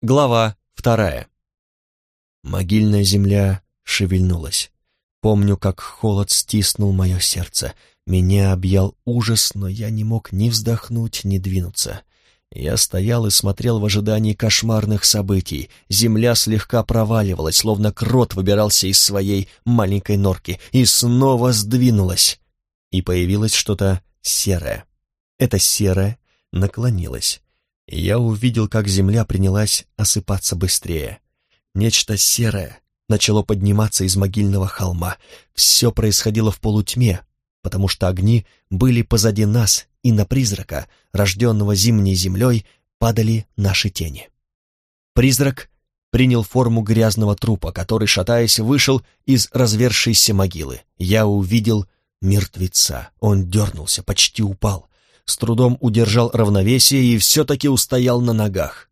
Глава вторая. Могильная земля шевельнулась. Помню, как холод стиснул мое сердце. Меня объял ужас, но я не мог ни вздохнуть, ни двинуться. Я стоял и смотрел в ожидании кошмарных событий. Земля слегка проваливалась, словно крот выбирался из своей маленькой норки, и снова сдвинулась. И появилось что-то серое. Это серое наклонилось я увидел, как земля принялась осыпаться быстрее. Нечто серое начало подниматься из могильного холма. Все происходило в полутьме, потому что огни были позади нас, и на призрака, рожденного зимней землей, падали наши тени. Призрак принял форму грязного трупа, который, шатаясь, вышел из развершейся могилы. Я увидел мертвеца. Он дернулся, почти упал с трудом удержал равновесие и все-таки устоял на ногах.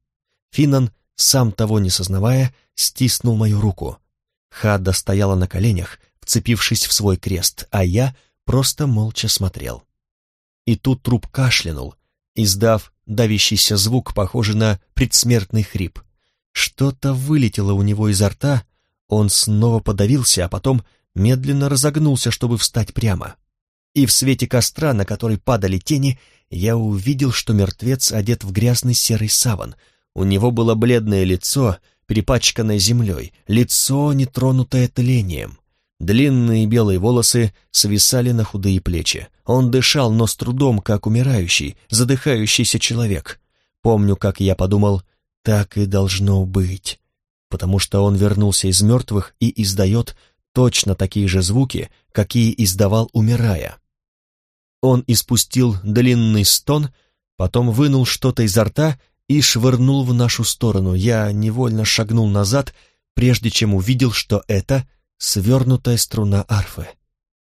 Финнан, сам того не сознавая, стиснул мою руку. Хадда стояла на коленях, вцепившись в свой крест, а я просто молча смотрел. И тут труп кашлянул, издав давящийся звук, похожий на предсмертный хрип. Что-то вылетело у него изо рта, он снова подавился, а потом медленно разогнулся, чтобы встать прямо и в свете костра, на который падали тени, я увидел, что мертвец одет в грязный серый саван. У него было бледное лицо, перепачканное землей, лицо, не тронутое тлением. Длинные белые волосы свисали на худые плечи. Он дышал, но с трудом, как умирающий, задыхающийся человек. Помню, как я подумал, так и должно быть, потому что он вернулся из мертвых и издает точно такие же звуки, какие издавал, умирая. Он испустил длинный стон, потом вынул что-то изо рта и швырнул в нашу сторону. Я невольно шагнул назад, прежде чем увидел, что это свернутая струна арфы.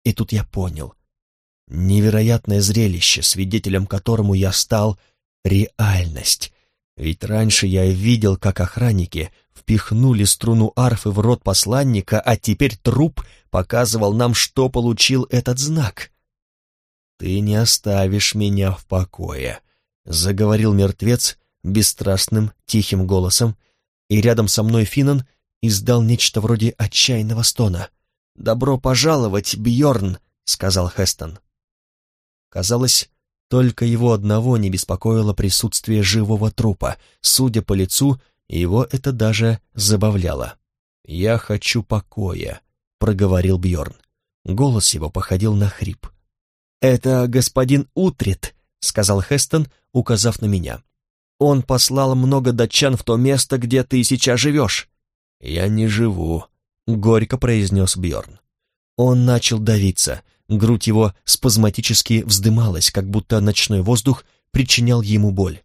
И тут я понял. Невероятное зрелище, свидетелем которому я стал, реальность. Ведь раньше я видел, как охранники впихнули струну арфы в рот посланника, а теперь труп показывал нам, что получил этот знак. «Ты не оставишь меня в покое», — заговорил мертвец бесстрастным, тихим голосом, и рядом со мной Финан издал нечто вроде отчаянного стона. «Добро пожаловать, Бьорн», — сказал Хестон. Казалось, только его одного не беспокоило присутствие живого трупа. Судя по лицу, его это даже забавляло. «Я хочу покоя», — проговорил Бьорн. Голос его походил на хрип. «Это господин Утрит», — сказал Хестон, указав на меня. «Он послал много датчан в то место, где ты сейчас живешь». «Я не живу», — горько произнес Бьорн. Он начал давиться, грудь его спазматически вздымалась, как будто ночной воздух причинял ему боль.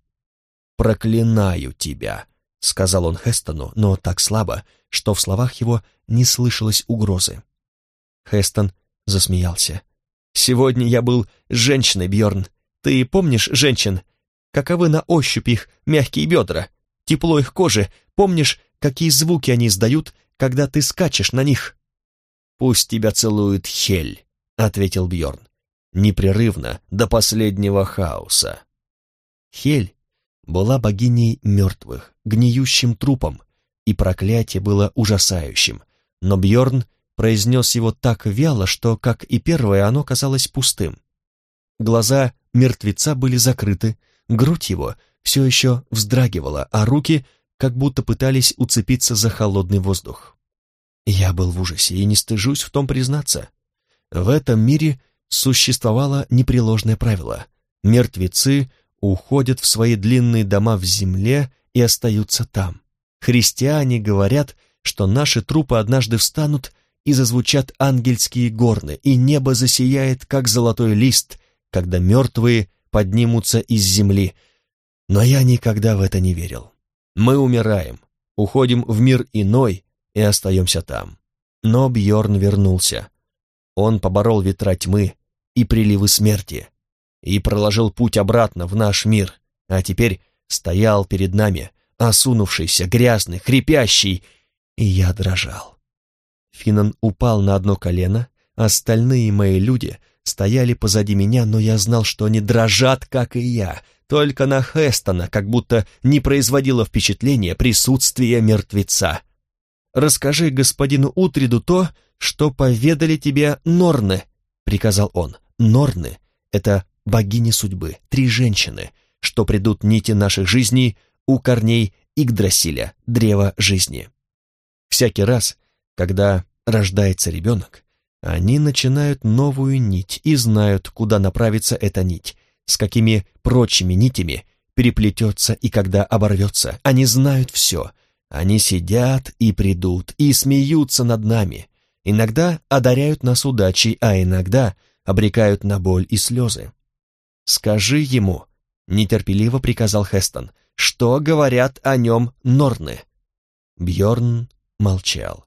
«Проклинаю тебя», — сказал он Хестону, но так слабо, что в словах его не слышалось угрозы. Хестон засмеялся. Сегодня я был женщиной, Бьорн. Ты помнишь женщин? Каковы на ощупь их мягкие бедра? Тепло их кожи. Помнишь, какие звуки они издают, когда ты скачешь на них? Пусть тебя целует Хель, ответил Бьорн. Непрерывно, до последнего хаоса. Хель была богиней мертвых, гниющим трупом, и проклятие было ужасающим, но Бьорн произнес его так вяло, что, как и первое, оно казалось пустым. Глаза мертвеца были закрыты, грудь его все еще вздрагивала, а руки как будто пытались уцепиться за холодный воздух. Я был в ужасе и не стыжусь в том признаться. В этом мире существовало непреложное правило. Мертвецы уходят в свои длинные дома в земле и остаются там. Христиане говорят, что наши трупы однажды встанут и зазвучат ангельские горны, и небо засияет, как золотой лист, когда мертвые поднимутся из земли. Но я никогда в это не верил. Мы умираем, уходим в мир иной и остаемся там. Но Бьорн вернулся. Он поборол ветра тьмы и приливы смерти, и проложил путь обратно в наш мир, а теперь стоял перед нами, осунувшийся, грязный, хрипящий, и я дрожал. Финан упал на одно колено, остальные мои люди стояли позади меня, но я знал, что они дрожат, как и я, только на Хестона как будто не производило впечатления присутствия мертвеца. «Расскажи господину Утриду то, что поведали тебе Норны», — приказал он. «Норны — это богини судьбы, три женщины, что придут нити наших жизней у корней Игдрасиля, древа жизни. Всякий раз, когда рождается ребенок, они начинают новую нить и знают, куда направится эта нить, с какими прочими нитями переплетется и когда оборвется. Они знают все. Они сидят и придут, и смеются над нами. Иногда одаряют нас удачей, а иногда обрекают на боль и слезы. «Скажи ему», — нетерпеливо приказал Хестон, — «что говорят о нем Норны?» Бьорн молчал.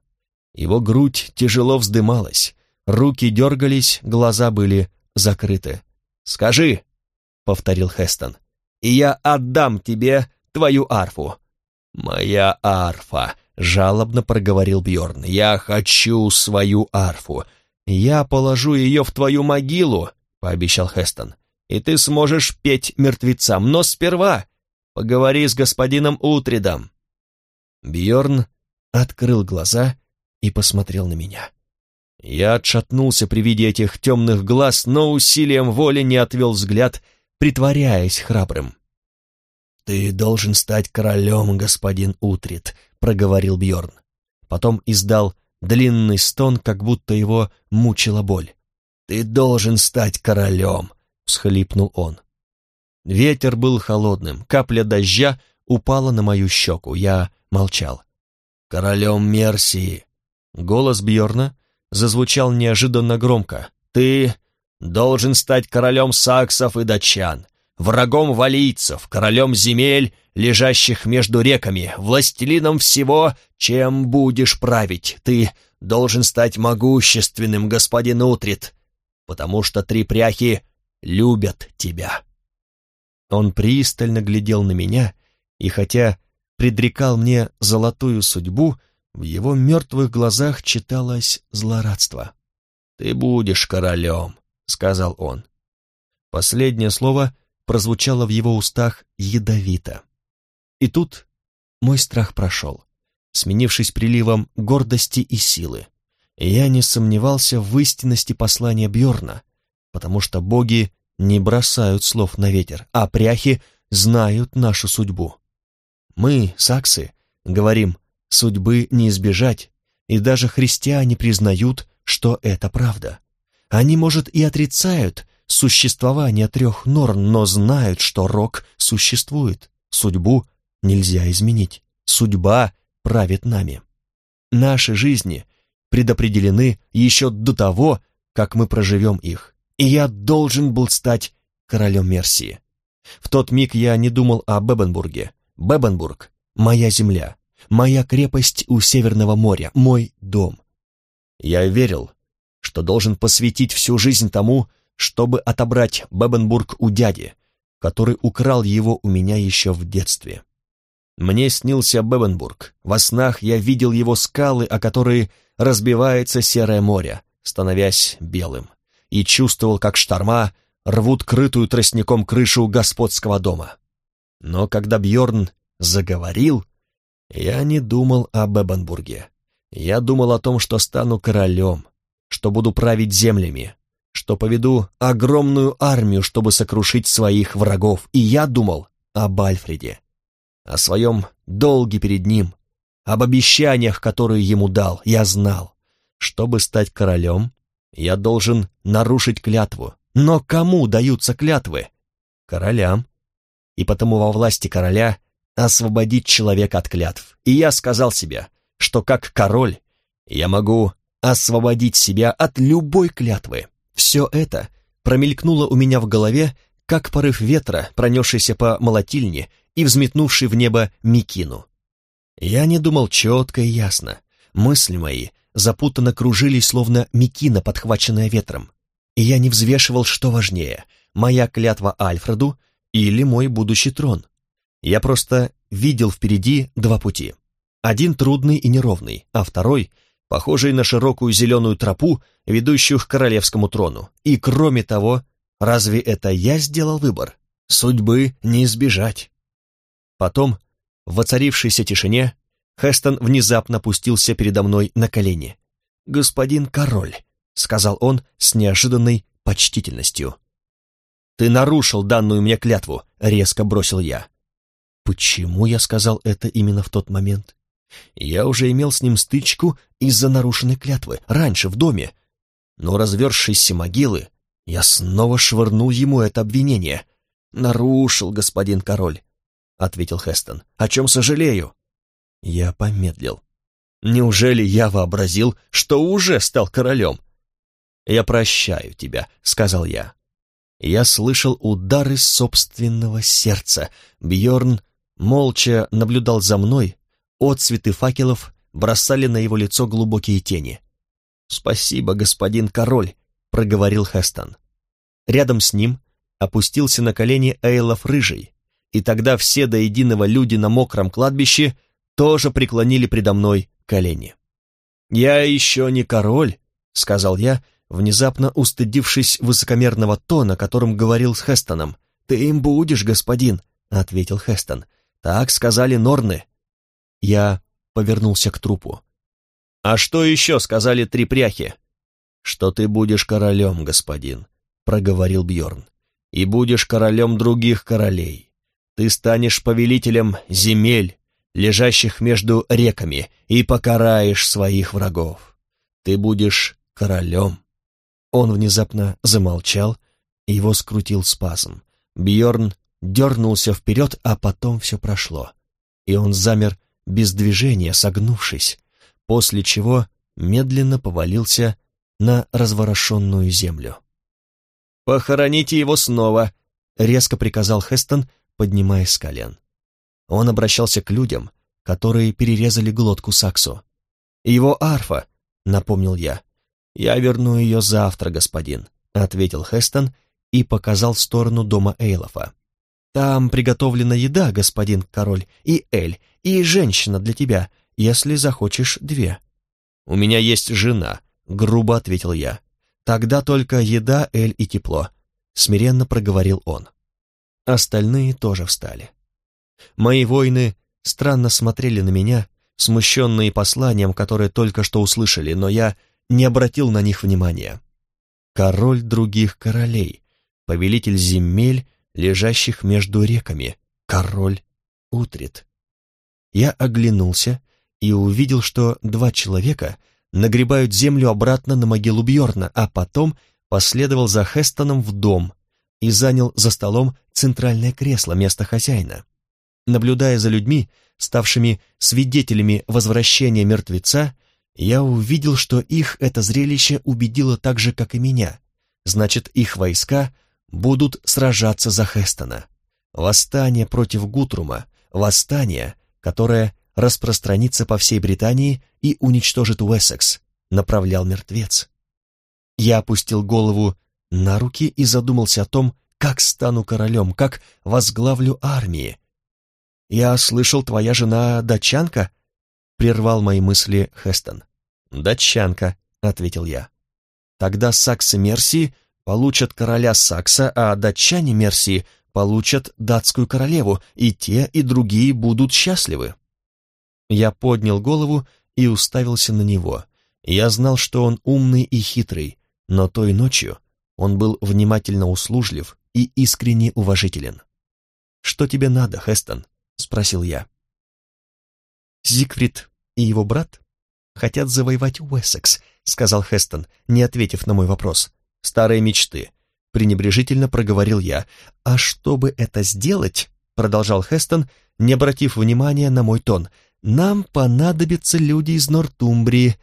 Его грудь тяжело вздымалась, руки дергались, глаза были закрыты. «Скажи», — повторил Хестон, — «и я отдам тебе твою арфу». «Моя арфа», — жалобно проговорил Бьорн, — «я хочу свою арфу». «Я положу ее в твою могилу», — пообещал Хестон, — «и ты сможешь петь мертвецам, но сперва поговори с господином Утридом». Бьорн открыл глаза и посмотрел на меня. Я отшатнулся при виде этих темных глаз, но усилием воли не отвел взгляд, притворяясь храбрым. «Ты должен стать королем, господин Утрит», — проговорил Бьорн. Потом издал длинный стон, как будто его мучила боль. «Ты должен стать королем», — всхлипнул он. Ветер был холодным, капля дождя упала на мою щеку, я молчал. «Королем Мерсии!» Голос Бьорна зазвучал неожиданно громко. «Ты должен стать королем саксов и датчан, врагом валийцев, королем земель, лежащих между реками, властелином всего, чем будешь править. Ты должен стать могущественным, господин Утрит, потому что три пряхи любят тебя». Он пристально глядел на меня, и хотя предрекал мне золотую судьбу, в его мертвых глазах читалось злорадство. «Ты будешь королем», — сказал он. Последнее слово прозвучало в его устах ядовито. И тут мой страх прошел, сменившись приливом гордости и силы. Я не сомневался в истинности послания Бьорна, потому что боги не бросают слов на ветер, а пряхи знают нашу судьбу. Мы, саксы, говорим Судьбы не избежать, и даже христиане признают, что это правда. Они, может, и отрицают существование трех норм, но знают, что рок существует. Судьбу нельзя изменить. Судьба правит нами. Наши жизни предопределены еще до того, как мы проживем их. И я должен был стать королем Мерсии. В тот миг я не думал о Бебенбурге. Бебенбург — моя земля, моя крепость у Северного моря, мой дом. Я верил, что должен посвятить всю жизнь тому, чтобы отобрать Бебенбург у дяди, который украл его у меня еще в детстве. Мне снился Бебенбург. Во снах я видел его скалы, о которые разбивается серое море, становясь белым, и чувствовал, как шторма рвут крытую тростником крышу господского дома. Но когда Бьорн заговорил, я не думал об Эбенбурге. Я думал о том, что стану королем, что буду править землями, что поведу огромную армию, чтобы сокрушить своих врагов. И я думал об Альфреде, о своем долге перед ним, об обещаниях, которые ему дал. Я знал, чтобы стать королем, я должен нарушить клятву. Но кому даются клятвы? Королям. И потому во власти короля освободить человека от клятв. И я сказал себе, что как король я могу освободить себя от любой клятвы. Все это промелькнуло у меня в голове, как порыв ветра, пронесшийся по молотильне и взметнувший в небо Микину. Я не думал четко и ясно. Мысли мои запутанно кружились, словно Микина, подхваченная ветром. И я не взвешивал, что важнее, моя клятва Альфреду или мой будущий трон. Я просто видел впереди два пути. Один трудный и неровный, а второй — похожий на широкую зеленую тропу, ведущую к королевскому трону. И кроме того, разве это я сделал выбор? Судьбы не избежать. Потом, в воцарившейся тишине, Хестон внезапно опустился передо мной на колени. «Господин король», — сказал он с неожиданной почтительностью. «Ты нарушил данную мне клятву», — резко бросил я. Почему я сказал это именно в тот момент? Я уже имел с ним стычку из-за нарушенной клятвы, раньше, в доме. Но развершись могилы, я снова швырнул ему это обвинение. «Нарушил, господин король», — ответил Хестон. «О чем сожалею?» Я помедлил. «Неужели я вообразил, что уже стал королем?» «Я прощаю тебя», — сказал я. Я слышал удары собственного сердца. Бьорн молча наблюдал за мной, отцветы факелов бросали на его лицо глубокие тени. «Спасибо, господин король», — проговорил Хестон. Рядом с ним опустился на колени Эйлов Рыжий, и тогда все до единого люди на мокром кладбище тоже преклонили предо мной колени. «Я еще не король», — сказал я, внезапно устыдившись высокомерного тона, которым говорил с Хестоном. «Ты им будешь, господин», — ответил Хестон. «Так сказали Норны». Я повернулся к трупу. «А что еще сказали три пряхи?» «Что ты будешь королем, господин», — проговорил Бьорн. «И будешь королем других королей. Ты станешь повелителем земель, лежащих между реками, и покараешь своих врагов. Ты будешь королем». Он внезапно замолчал, и его скрутил спазм. Бьорн дернулся вперед, а потом все прошло, и он замер без движения, согнувшись, после чего медленно повалился на разворошенную землю. «Похороните его снова», — резко приказал Хестон, поднимаясь с колен. Он обращался к людям, которые перерезали глотку Саксу. «Его арфа», — напомнил я. «Я верну ее завтра, господин», — ответил Хестон и показал в сторону дома Эйлофа. «Там приготовлена еда, господин король, и Эль, и женщина для тебя, если захочешь две». «У меня есть жена», — грубо ответил я. «Тогда только еда, Эль и тепло», — смиренно проговорил он. Остальные тоже встали. Мои воины странно смотрели на меня, смущенные посланием, которое только что услышали, но я не обратил на них внимания. Король других королей, повелитель земель лежащих между реками, король Утрит. Я оглянулся и увидел, что два человека нагребают землю обратно на могилу Бьорна, а потом последовал за Хестоном в дом и занял за столом центральное кресло, место хозяина. Наблюдая за людьми, ставшими свидетелями возвращения мертвеца, я увидел, что их это зрелище убедило так же, как и меня. Значит, их войска будут сражаться за Хестона. Восстание против Гутрума, восстание, которое распространится по всей Британии и уничтожит Уэссекс, направлял мертвец. Я опустил голову на руки и задумался о том, как стану королем, как возглавлю армии. «Я слышал, твоя жена датчанка?» — прервал мои мысли Хестон. «Датчанка», — ответил я. «Тогда саксы Мерсии получат короля Сакса, а датчане Мерсии получат датскую королеву, и те, и другие будут счастливы. Я поднял голову и уставился на него. Я знал, что он умный и хитрый, но той ночью он был внимательно услужлив и искренне уважителен. «Что тебе надо, Хестон?» — спросил я. «Зигфрид и его брат хотят завоевать Уэссекс», — сказал Хестон, не ответив на мой вопрос старые мечты», — пренебрежительно проговорил я. «А чтобы это сделать», — продолжал Хестон, не обратив внимания на мой тон, «нам понадобятся люди из Нортумбрии.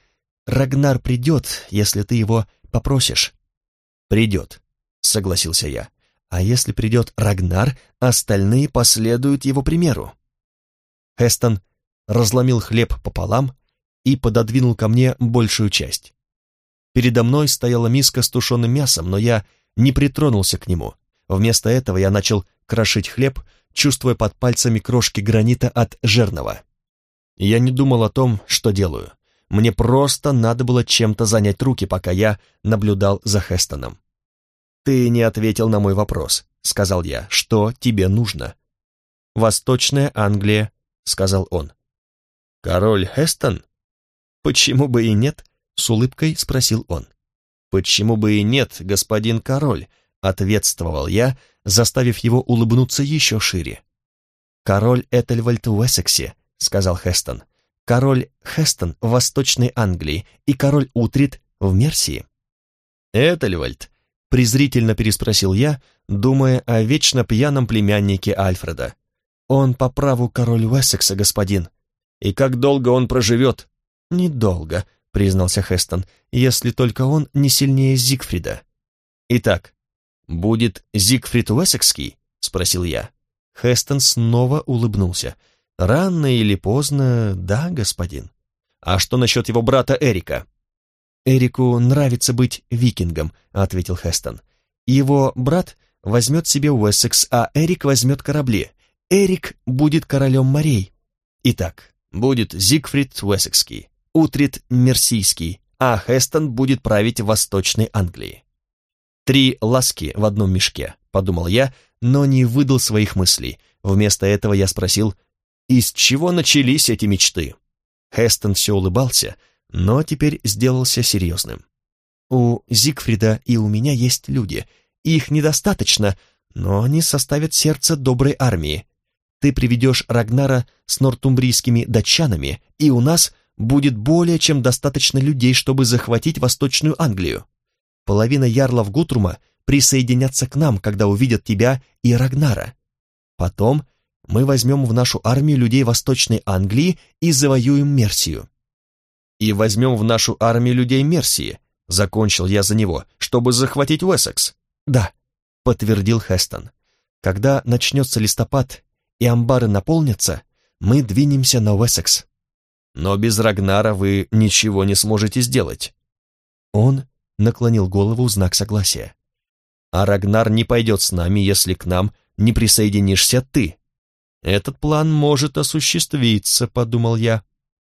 Рагнар придет, если ты его попросишь». «Придет», — согласился я. «А если придет Рагнар, остальные последуют его примеру». Хестон разломил хлеб пополам и пододвинул ко мне большую часть. Передо мной стояла миска с тушеным мясом, но я не притронулся к нему. Вместо этого я начал крошить хлеб, чувствуя под пальцами крошки гранита от жерного. Я не думал о том, что делаю. Мне просто надо было чем-то занять руки, пока я наблюдал за Хестоном. «Ты не ответил на мой вопрос», — сказал я, — «что тебе нужно?» «Восточная Англия», — сказал он. «Король Хестон?» «Почему бы и нет?» — с улыбкой спросил он. «Почему бы и нет, господин король?» — ответствовал я, заставив его улыбнуться еще шире. «Король Этельвальд в Уэссексе», — сказал Хестон. «Король Хестон в Восточной Англии и король Утрит в Мерсии». «Этельвальд?» — презрительно переспросил я, думая о вечно пьяном племяннике Альфреда. «Он по праву король Уэссекса, господин». «И как долго он проживет?» «Недолго», — признался Хестон, «если только он не сильнее Зигфрида». «Итак, будет Зигфрид Уэссекский?» — спросил я. Хестон снова улыбнулся. «Рано или поздно, да, господин». «А что насчет его брата Эрика?» «Эрику нравится быть викингом», — ответил Хестон. «Его брат возьмет себе Уэссекс, а Эрик возьмет корабли. Эрик будет королем морей». Итак, будет Зигфрид Уэссекский, Утрит Мерсийский, а Хестон будет править Восточной Англии. «Три ласки в одном мешке», — подумал я, но не выдал своих мыслей. Вместо этого я спросил, из чего начались эти мечты? Хестон все улыбался, но теперь сделался серьезным. У Зигфрида и у меня есть люди. Их недостаточно, но они составят сердце доброй армии. Ты приведешь Рагнара с нортумбрийскими датчанами, и у нас будет более чем достаточно людей, чтобы захватить Восточную Англию. Половина ярлов Гутрума присоединятся к нам, когда увидят тебя и Рагнара. Потом мы возьмем в нашу армию людей Восточной Англии и завоюем Мерсию. И возьмем в нашу армию людей Мерсии, закончил я за него, чтобы захватить Уэссекс. Да, подтвердил Хестон. Когда начнется листопад и амбары наполнятся, мы двинемся на Уэссекс. Но без Рагнара вы ничего не сможете сделать. Он наклонил голову в знак согласия. А Рагнар не пойдет с нами, если к нам не присоединишься ты. Этот план может осуществиться, подумал я.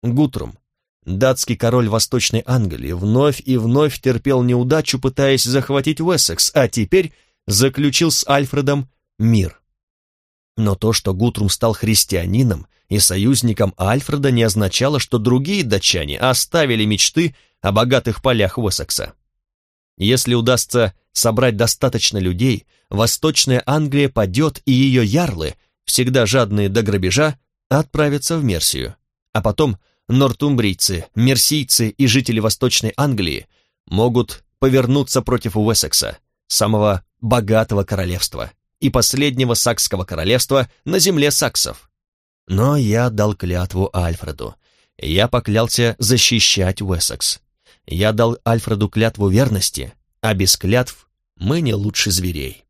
Гутрум, датский король Восточной Англии, вновь и вновь терпел неудачу, пытаясь захватить Уэссекс, а теперь заключил с Альфредом мир. Но то, что Гутрум стал христианином и союзником Альфреда, не означало, что другие датчане оставили мечты о богатых полях Уэссекса. Если удастся собрать достаточно людей, Восточная Англия падет, и ее ярлы, всегда жадные до грабежа, отправятся в Мерсию. А потом нортумбрийцы, мерсийцы и жители Восточной Англии могут повернуться против Уэссекса, самого богатого королевства и последнего сакского королевства на земле саксов. Но я дал клятву Альфреду. Я поклялся защищать Уэссекс. Я дал Альфреду клятву верности, а без клятв мы не лучше зверей.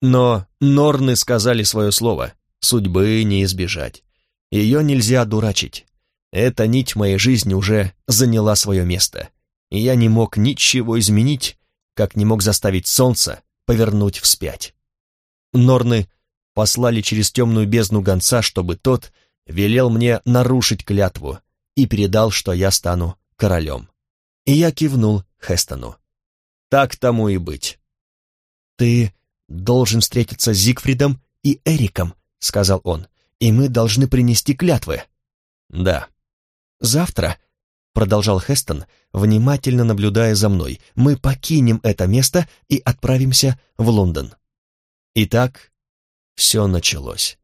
Но Норны сказали свое слово, судьбы не избежать. Ее нельзя дурачить. Эта нить моей жизни уже заняла свое место, и я не мог ничего изменить, как не мог заставить солнце повернуть вспять. Норны послали через темную бездну гонца, чтобы тот велел мне нарушить клятву и передал, что я стану королем. И я кивнул Хестону. Так тому и быть. «Ты должен встретиться с Зигфридом и Эриком», — сказал он, «и мы должны принести клятвы». «Да». «Завтра», — продолжал Хестон, внимательно наблюдая за мной, «мы покинем это место и отправимся в Лондон». Итак, все началось.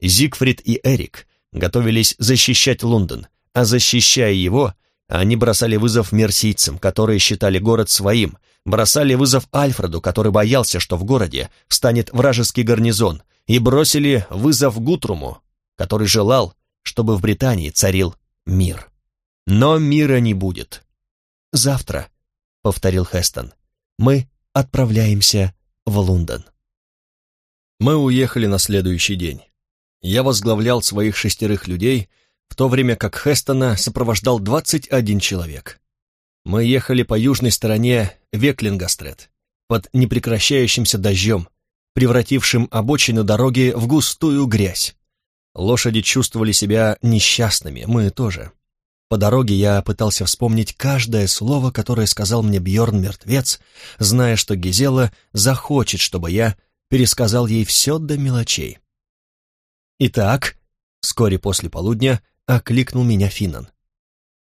Зигфрид и Эрик готовились защищать Лондон, а защищая его, они бросали вызов мерсийцам, которые считали город своим, бросали вызов Альфреду, который боялся, что в городе встанет вражеский гарнизон, и бросили вызов Гутруму, который желал, чтобы в Британии царил мир. Но мира не будет. «Завтра», — повторил Хестон, — «мы отправляемся в Лондон». Мы уехали на следующий день. Я возглавлял своих шестерых людей — в то время как Хестона сопровождал 21 человек. Мы ехали по южной стороне Веклингастрет, под непрекращающимся дождем, превратившим обочину дороги в густую грязь. Лошади чувствовали себя несчастными, мы тоже. По дороге я пытался вспомнить каждое слово, которое сказал мне Бьорн мертвец, зная, что Гизела захочет, чтобы я пересказал ей все до мелочей. «Итак», — вскоре после полудня окликнул меня Финнан.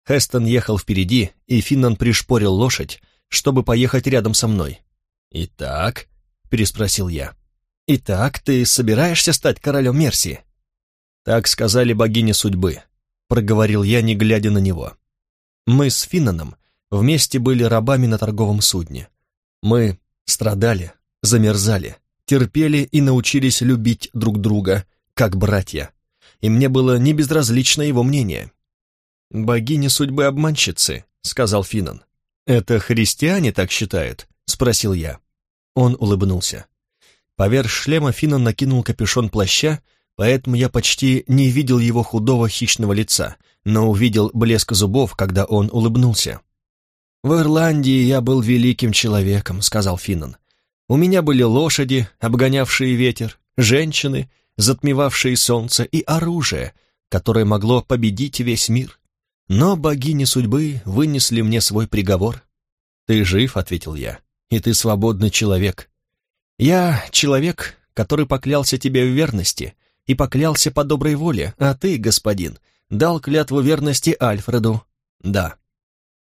Хестон ехал впереди, и Финнан пришпорил лошадь, чтобы поехать рядом со мной. «Итак?» — переспросил я. «Итак, ты собираешься стать королем Мерсии?» «Так сказали богини судьбы», — проговорил я, не глядя на него. «Мы с Финнаном вместе были рабами на торговом судне. Мы страдали, замерзали, терпели и научились любить друг друга, как братья. И мне было не безразлично его мнение. «Богини судьбы обманщицы», — сказал Финнан. «Это христиане так считают?» — спросил я. Он улыбнулся. Поверх шлема Финнан накинул капюшон плаща, поэтому я почти не видел его худого хищного лица, но увидел блеск зубов, когда он улыбнулся. «В Ирландии я был великим человеком», — сказал Финнан. «У меня были лошади, обгонявшие ветер, женщины, затмевавшие солнце, и оружие, которое могло победить весь мир. Но богини судьбы вынесли мне свой приговор. «Ты жив», — ответил я, — «и ты свободный человек. Я человек, который поклялся тебе в верности и поклялся по доброй воле, а ты, господин, дал клятву верности Альфреду». «Да».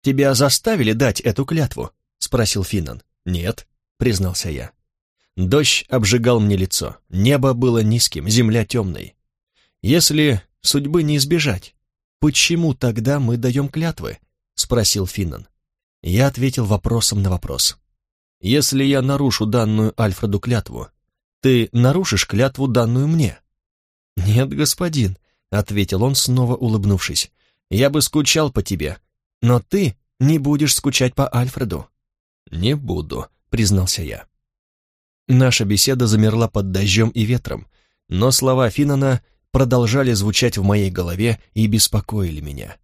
«Тебя заставили дать эту клятву?» — спросил Финнан. «Нет», — признался я. Дождь обжигал мне лицо, небо было низким, земля темной. Если судьбы не избежать, почему тогда мы даем клятвы?» — спросил Финнан. Я ответил вопросом на вопрос. «Если я нарушу данную Альфреду клятву, ты нарушишь клятву, данную мне?» «Нет, господин», — ответил он, снова улыбнувшись. «Я бы скучал по тебе, но ты не будешь скучать по Альфреду». «Не буду», — признался я. Наша беседа замерла под дождем и ветром, но слова Финнана продолжали звучать в моей голове и беспокоили меня.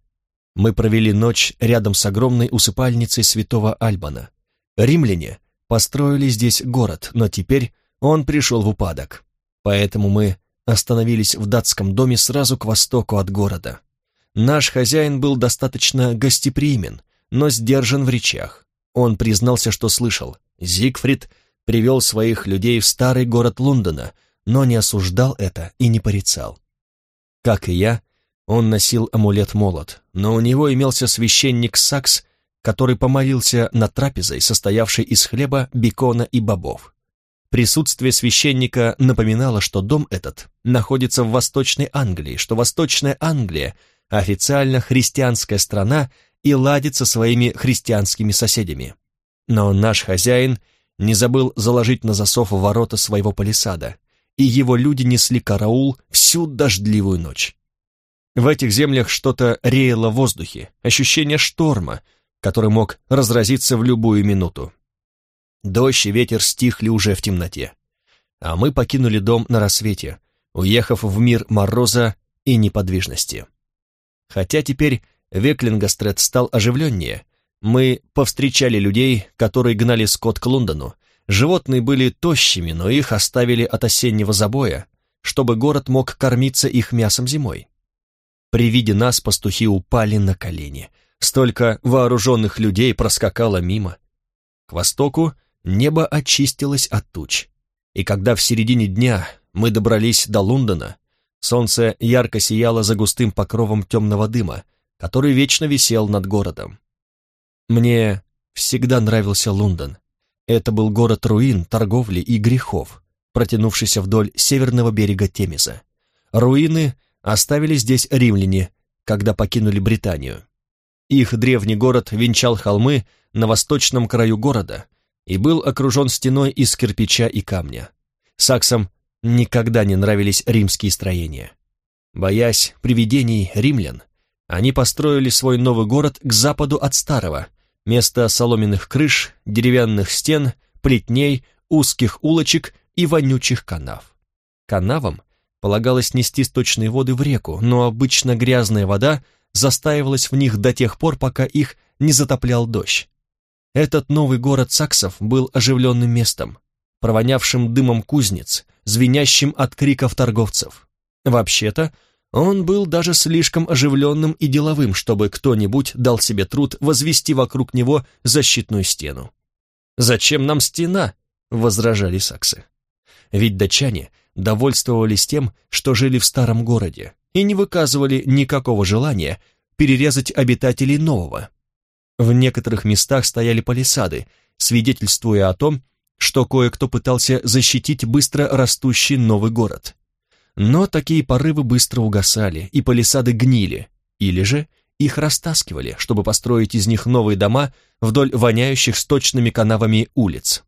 Мы провели ночь рядом с огромной усыпальницей святого Альбана. Римляне построили здесь город, но теперь он пришел в упадок. Поэтому мы остановились в датском доме сразу к востоку от города. Наш хозяин был достаточно гостеприимен, но сдержан в речах. Он признался, что слышал. Зигфрид привел своих людей в старый город Лондона, но не осуждал это и не порицал. Как и я, он носил амулет-молот, но у него имелся священник Сакс, который помолился над трапезой, состоявшей из хлеба, бекона и бобов. Присутствие священника напоминало, что дом этот находится в Восточной Англии, что Восточная Англия официально христианская страна и ладит со своими христианскими соседями. Но наш хозяин не забыл заложить на засов ворота своего палисада, и его люди несли караул всю дождливую ночь. В этих землях что-то реяло в воздухе, ощущение шторма, который мог разразиться в любую минуту. Дождь и ветер стихли уже в темноте, а мы покинули дом на рассвете, уехав в мир мороза и неподвижности. Хотя теперь Веклингострет стал оживленнее, мы повстречали людей, которые гнали скот к Лондону. Животные были тощими, но их оставили от осеннего забоя, чтобы город мог кормиться их мясом зимой. При виде нас пастухи упали на колени. Столько вооруженных людей проскакало мимо. К востоку небо очистилось от туч. И когда в середине дня мы добрались до Лондона, Солнце ярко сияло за густым покровом темного дыма, который вечно висел над городом. Мне всегда нравился Лондон. Это был город руин, торговли и грехов, протянувшийся вдоль северного берега Темеза. Руины оставили здесь римляне, когда покинули Британию. Их древний город венчал холмы на восточном краю города и был окружен стеной из кирпича и камня. Саксам никогда не нравились римские строения. Боясь привидений римлян, они построили свой новый город к западу от старого, место соломенных крыш, деревянных стен, плетней, узких улочек и вонючих канав. Канавам полагалось нести сточные воды в реку, но обычно грязная вода застаивалась в них до тех пор, пока их не затоплял дождь. Этот новый город саксов был оживленным местом, провонявшим дымом кузнец, звенящим от криков торговцев. Вообще-то, он был даже слишком оживленным и деловым, чтобы кто-нибудь дал себе труд возвести вокруг него защитную стену. «Зачем нам стена?» — возражали саксы. ведь датчане довольствовались тем, что жили в старом городе, и не выказывали никакого желания перерезать обитателей нового. В некоторых местах стояли палисады, свидетельствуя о том, что кое-кто пытался защитить быстро растущий новый город. Но такие порывы быстро угасали, и палисады гнили, или же их растаскивали, чтобы построить из них новые дома вдоль воняющих сточными канавами улиц.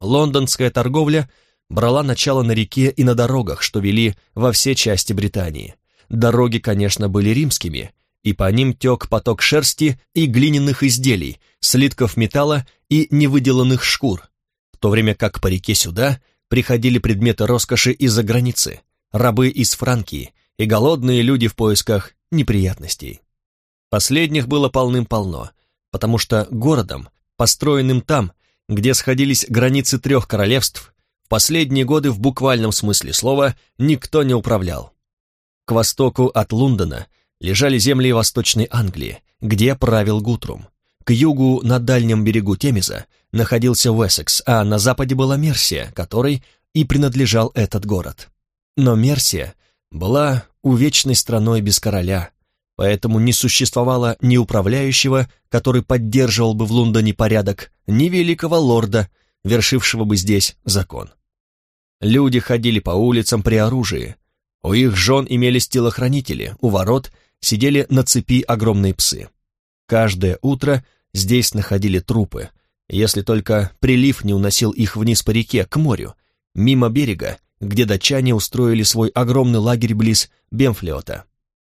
Лондонская торговля брала начало на реке и на дорогах, что вели во все части Британии. Дороги, конечно, были римскими, и по ним тек поток шерсти и глиняных изделий, слитков металла и невыделанных шкур, в то время как по реке сюда приходили предметы роскоши из-за границы, рабы из Франкии и голодные люди в поисках неприятностей. Последних было полным-полно, потому что городом, построенным там, где сходились границы трех королевств, в последние годы в буквальном смысле слова никто не управлял. К востоку от Лондона лежали земли Восточной Англии, где правил Гутрум. К югу, на дальнем берегу Темеза, находился Уэссекс, а на западе была Мерсия, которой и принадлежал этот город. Но Мерсия была увечной страной без короля, поэтому не существовало ни управляющего, который поддерживал бы в Лондоне порядок, ни великого лорда, вершившего бы здесь закон. Люди ходили по улицам при оружии, у их жен имелись телохранители, у ворот сидели на цепи огромные псы. Каждое утро здесь находили трупы, если только прилив не уносил их вниз по реке, к морю, мимо берега, где датчане устроили свой огромный лагерь близ Бемфлиота.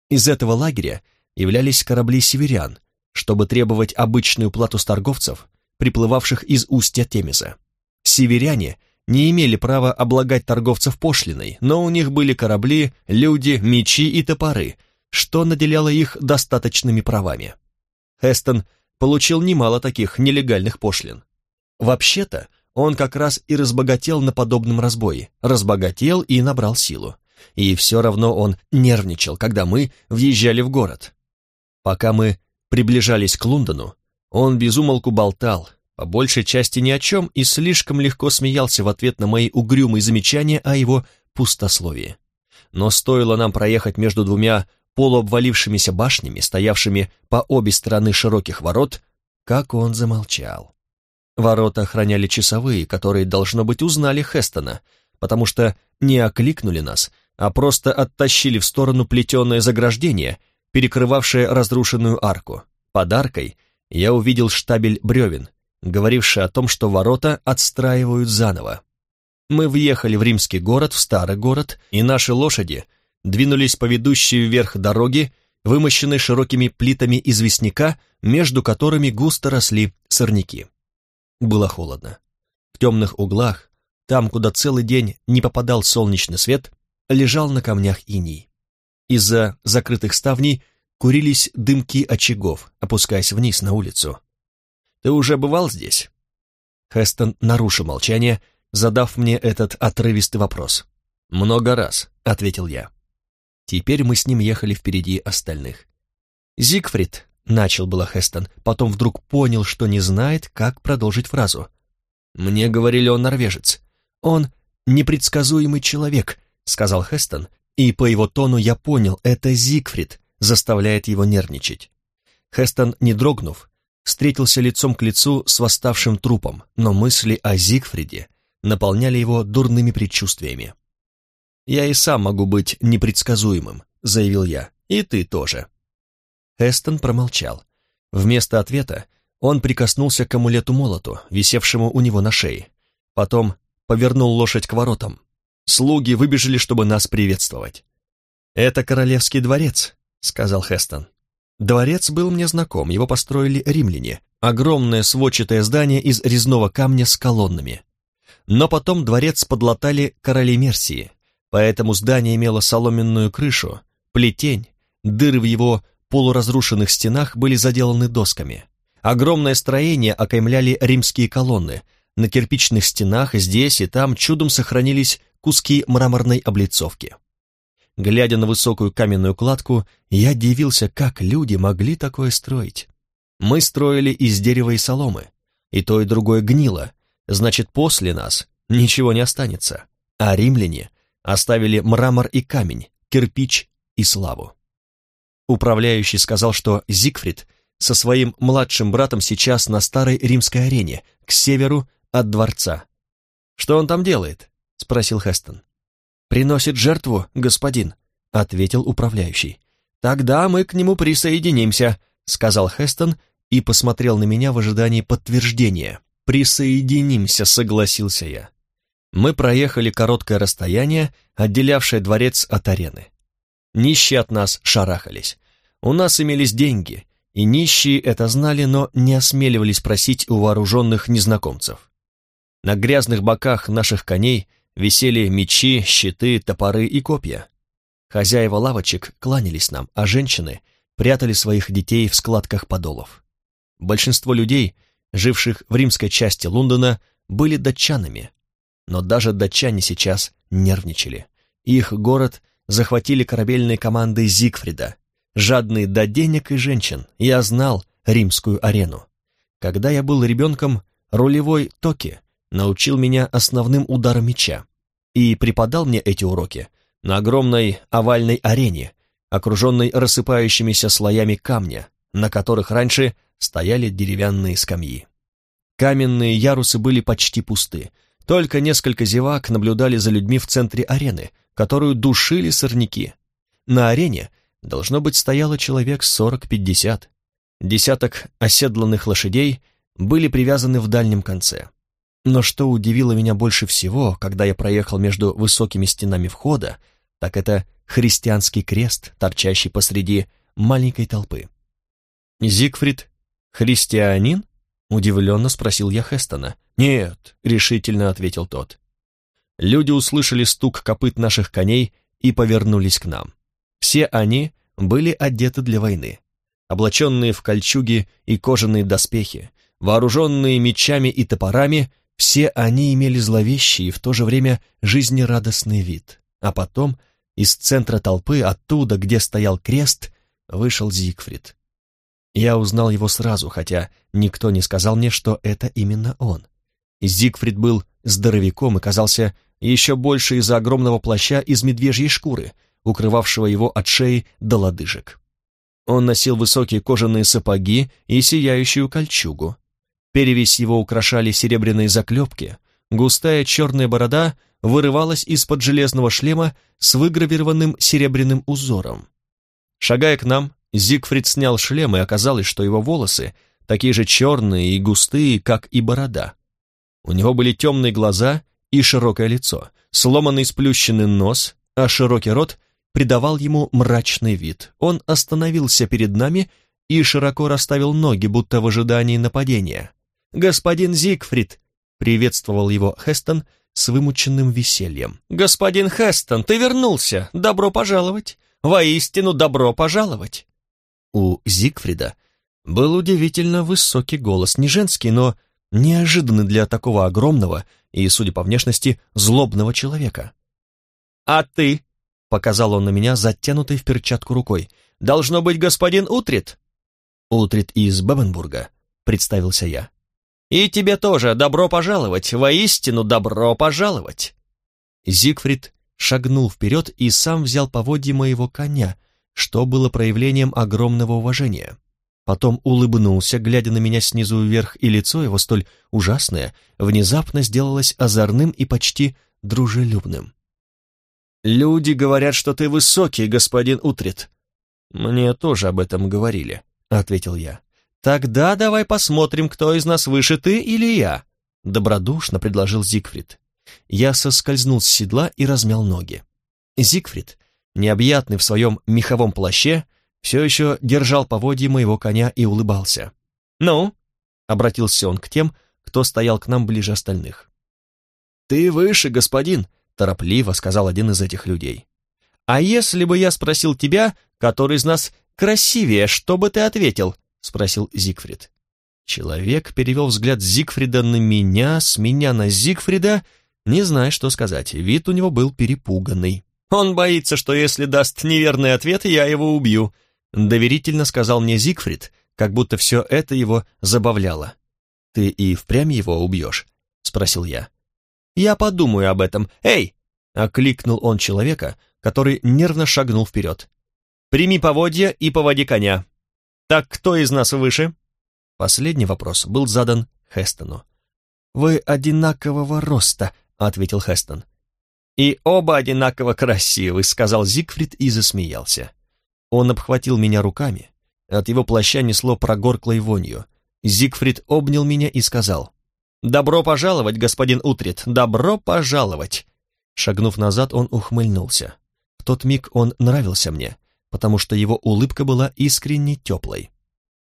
Из этого лагеря являлись корабли северян, чтобы требовать обычную плату с торговцев, приплывавших из устья Темеза. Северяне не имели права облагать торговцев пошлиной, но у них были корабли, люди, мечи и топоры, что наделяло их достаточными правами. Хестон получил немало таких нелегальных пошлин. Вообще-то, он как раз и разбогател на подобном разбое, разбогател и набрал силу. И все равно он нервничал, когда мы въезжали в город. Пока мы приближались к Лондону, он безумолку болтал, по большей части ни о чем, и слишком легко смеялся в ответ на мои угрюмые замечания о его пустословии. Но стоило нам проехать между двумя полуобвалившимися башнями, стоявшими по обе стороны широких ворот, как он замолчал. Ворота охраняли часовые, которые, должно быть, узнали Хестона, потому что не окликнули нас, а просто оттащили в сторону плетеное заграждение, перекрывавшее разрушенную арку. Под аркой я увидел штабель бревен, говоривший о том, что ворота отстраивают заново. Мы въехали в римский город, в старый город, и наши лошади двинулись по ведущей вверх дороге, вымощенной широкими плитами известняка, между которыми густо росли сорняки. Было холодно. В темных углах, там, куда целый день не попадал солнечный свет, лежал на камнях иней. Из-за закрытых ставней курились дымки очагов, опускаясь вниз на улицу. «Ты уже бывал здесь?» Хестон нарушил молчание, задав мне этот отрывистый вопрос. «Много раз», — ответил я. Теперь мы с ним ехали впереди остальных. «Зигфрид», Начал было Хестон, потом вдруг понял, что не знает, как продолжить фразу. «Мне говорили, он норвежец. Он непредсказуемый человек», — сказал Хестон, и по его тону я понял, это Зигфрид заставляет его нервничать. Хестон, не дрогнув, встретился лицом к лицу с восставшим трупом, но мысли о Зигфриде наполняли его дурными предчувствиями. «Я и сам могу быть непредсказуемым», — заявил я, — «и ты тоже». Эстон промолчал. Вместо ответа он прикоснулся к амулету-молоту, висевшему у него на шее. Потом повернул лошадь к воротам. Слуги выбежали, чтобы нас приветствовать. «Это королевский дворец», — сказал Хестон. Дворец был мне знаком, его построили римляне. Огромное сводчатое здание из резного камня с колоннами. Но потом дворец подлатали короли Мерсии, поэтому здание имело соломенную крышу, плетень, дыры в его полуразрушенных стенах были заделаны досками. Огромное строение окаймляли римские колонны. На кирпичных стенах здесь и там чудом сохранились куски мраморной облицовки. Глядя на высокую каменную кладку, я дивился, как люди могли такое строить. Мы строили из дерева и соломы, и то и другое гнило, значит, после нас ничего не останется, а римляне оставили мрамор и камень, кирпич и славу. Управляющий сказал, что Зигфрид со своим младшим братом сейчас на старой римской арене, к северу от дворца. «Что он там делает?» — спросил Хестон. «Приносит жертву, господин», — ответил управляющий. «Тогда мы к нему присоединимся», — сказал Хестон и посмотрел на меня в ожидании подтверждения. «Присоединимся», — согласился я. Мы проехали короткое расстояние, отделявшее дворец от арены. Нищие от нас шарахались. У нас имелись деньги, и нищие это знали, но не осмеливались просить у вооруженных незнакомцев. На грязных боках наших коней висели мечи, щиты, топоры и копья. Хозяева лавочек кланялись нам, а женщины прятали своих детей в складках подолов. Большинство людей, живших в римской части Лондона, были датчанами, но даже датчане сейчас нервничали. Их город захватили корабельные команды Зигфрида, жадный до денег и женщин, я знал римскую арену. Когда я был ребенком, рулевой Токи научил меня основным ударам меча и преподал мне эти уроки на огромной овальной арене, окруженной рассыпающимися слоями камня, на которых раньше стояли деревянные скамьи. Каменные ярусы были почти пусты, только несколько зевак наблюдали за людьми в центре арены, которую душили сорняки. На арене Должно быть, стояло человек сорок-пятьдесят. Десяток оседланных лошадей были привязаны в дальнем конце. Но что удивило меня больше всего, когда я проехал между высокими стенами входа, так это христианский крест, торчащий посреди маленькой толпы. «Зигфрид христианин?» — удивленно спросил я Хестона. «Нет», — решительно ответил тот. Люди услышали стук копыт наших коней и повернулись к нам. Все они были одеты для войны, облаченные в кольчуги и кожаные доспехи, вооруженные мечами и топорами, все они имели зловещий и в то же время жизнерадостный вид. А потом из центра толпы, оттуда, где стоял крест, вышел Зигфрид. Я узнал его сразу, хотя никто не сказал мне, что это именно он. Зигфрид был здоровяком и казался еще больше из-за огромного плаща из медвежьей шкуры — укрывавшего его от шеи до лодыжек. Он носил высокие кожаные сапоги и сияющую кольчугу. Перевесь его украшали серебряные заклепки, густая черная борода вырывалась из-под железного шлема с выгравированным серебряным узором. Шагая к нам, Зигфрид снял шлем, и оказалось, что его волосы такие же черные и густые, как и борода. У него были темные глаза и широкое лицо, сломанный сплющенный нос, а широкий рот придавал ему мрачный вид. Он остановился перед нами и широко расставил ноги, будто в ожидании нападения. «Господин Зигфрид!» — приветствовал его Хестон с вымученным весельем. «Господин Хестон, ты вернулся! Добро пожаловать! Воистину добро пожаловать!» У Зигфрида был удивительно высокий голос, не женский, но неожиданный для такого огромного и, судя по внешности, злобного человека. «А ты Показал он на меня затянутой в перчатку рукой. «Должно быть господин Утрит?» «Утрит из Бебенбурга», — представился я. «И тебе тоже добро пожаловать, воистину добро пожаловать!» Зигфрид шагнул вперед и сам взял поводье моего коня, что было проявлением огромного уважения. Потом улыбнулся, глядя на меня снизу вверх, и лицо его, столь ужасное, внезапно сделалось озорным и почти дружелюбным. «Люди говорят, что ты высокий, господин Утрит». «Мне тоже об этом говорили», — ответил я. «Тогда давай посмотрим, кто из нас выше, ты или я», — добродушно предложил Зигфрид. Я соскользнул с седла и размял ноги. Зигфрид, необъятный в своем меховом плаще, все еще держал поводье моего коня и улыбался. «Ну?» — обратился он к тем, кто стоял к нам ближе остальных. «Ты выше, господин», торопливо сказал один из этих людей. «А если бы я спросил тебя, который из нас красивее, что бы ты ответил?» — спросил Зигфрид. Человек перевел взгляд Зигфрида на меня, с меня на Зигфрида, не зная, что сказать. Вид у него был перепуганный. «Он боится, что если даст неверный ответ, я его убью», — доверительно сказал мне Зигфрид, как будто все это его забавляло. «Ты и впрямь его убьешь?» — спросил я. Я подумаю об этом. Эй!» — окликнул он человека, который нервно шагнул вперед. «Прими поводья и поводи коня. Так кто из нас выше?» Последний вопрос был задан Хестону. «Вы одинакового роста», — ответил Хестон. «И оба одинаково красивы», — сказал Зигфрид и засмеялся. Он обхватил меня руками. От его плаща несло прогорклой вонью. Зигфрид обнял меня и сказал, «Добро пожаловать, господин Утрит, добро пожаловать!» Шагнув назад, он ухмыльнулся. В тот миг он нравился мне, потому что его улыбка была искренне теплой.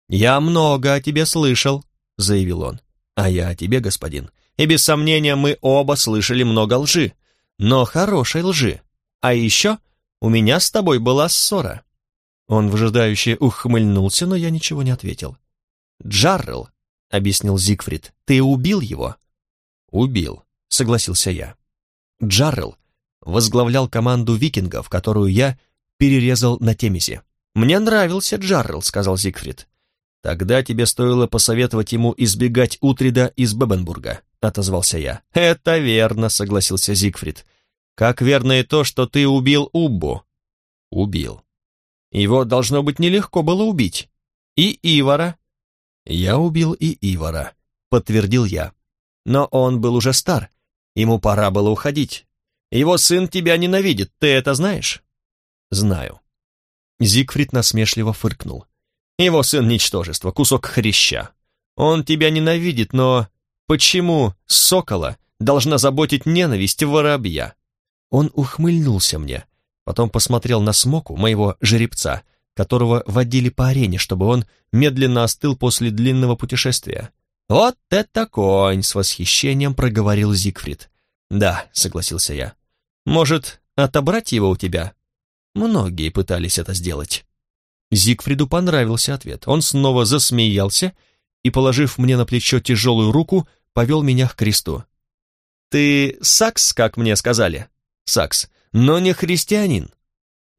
«Я много о тебе слышал», — заявил он. «А я о тебе, господин. И без сомнения мы оба слышали много лжи, но хорошей лжи. А еще у меня с тобой была ссора». Он выжидающе ухмыльнулся, но я ничего не ответил. «Джаррел», — объяснил Зигфрид, — «ты убил его?» «Убил», — согласился я. Джаррел возглавлял команду викингов, которую я перерезал на Темисе. «Мне нравился Джаррел», — сказал Зигфрид. «Тогда тебе стоило посоветовать ему избегать Утрида из Бебенбурга», — отозвался я. «Это верно», — согласился Зигфрид. «Как верно и то, что ты убил Уббу». «Убил». «Его, должно быть, нелегко было убить. И Ивара». «Я убил и Ивара», — подтвердил я. «Но он был уже стар, ему пора было уходить. Его сын тебя ненавидит, ты это знаешь?» «Знаю». Зигфрид насмешливо фыркнул. Его сын — ничтожество, кусок хряща. Он тебя ненавидит, но почему сокола должна заботить ненависть воробья? Он ухмыльнулся мне, потом посмотрел на смоку, моего жеребца, которого водили по арене, чтобы он медленно остыл после длинного путешествия. «Вот это конь!» — с восхищением проговорил Зигфрид. «Да», — согласился я. «Может, отобрать его у тебя?» Многие пытались это сделать. Зигфриду понравился ответ. Он снова засмеялся и, положив мне на плечо тяжелую руку, повел меня к кресту. «Ты сакс, как мне сказали?» «Сакс, но не христианин».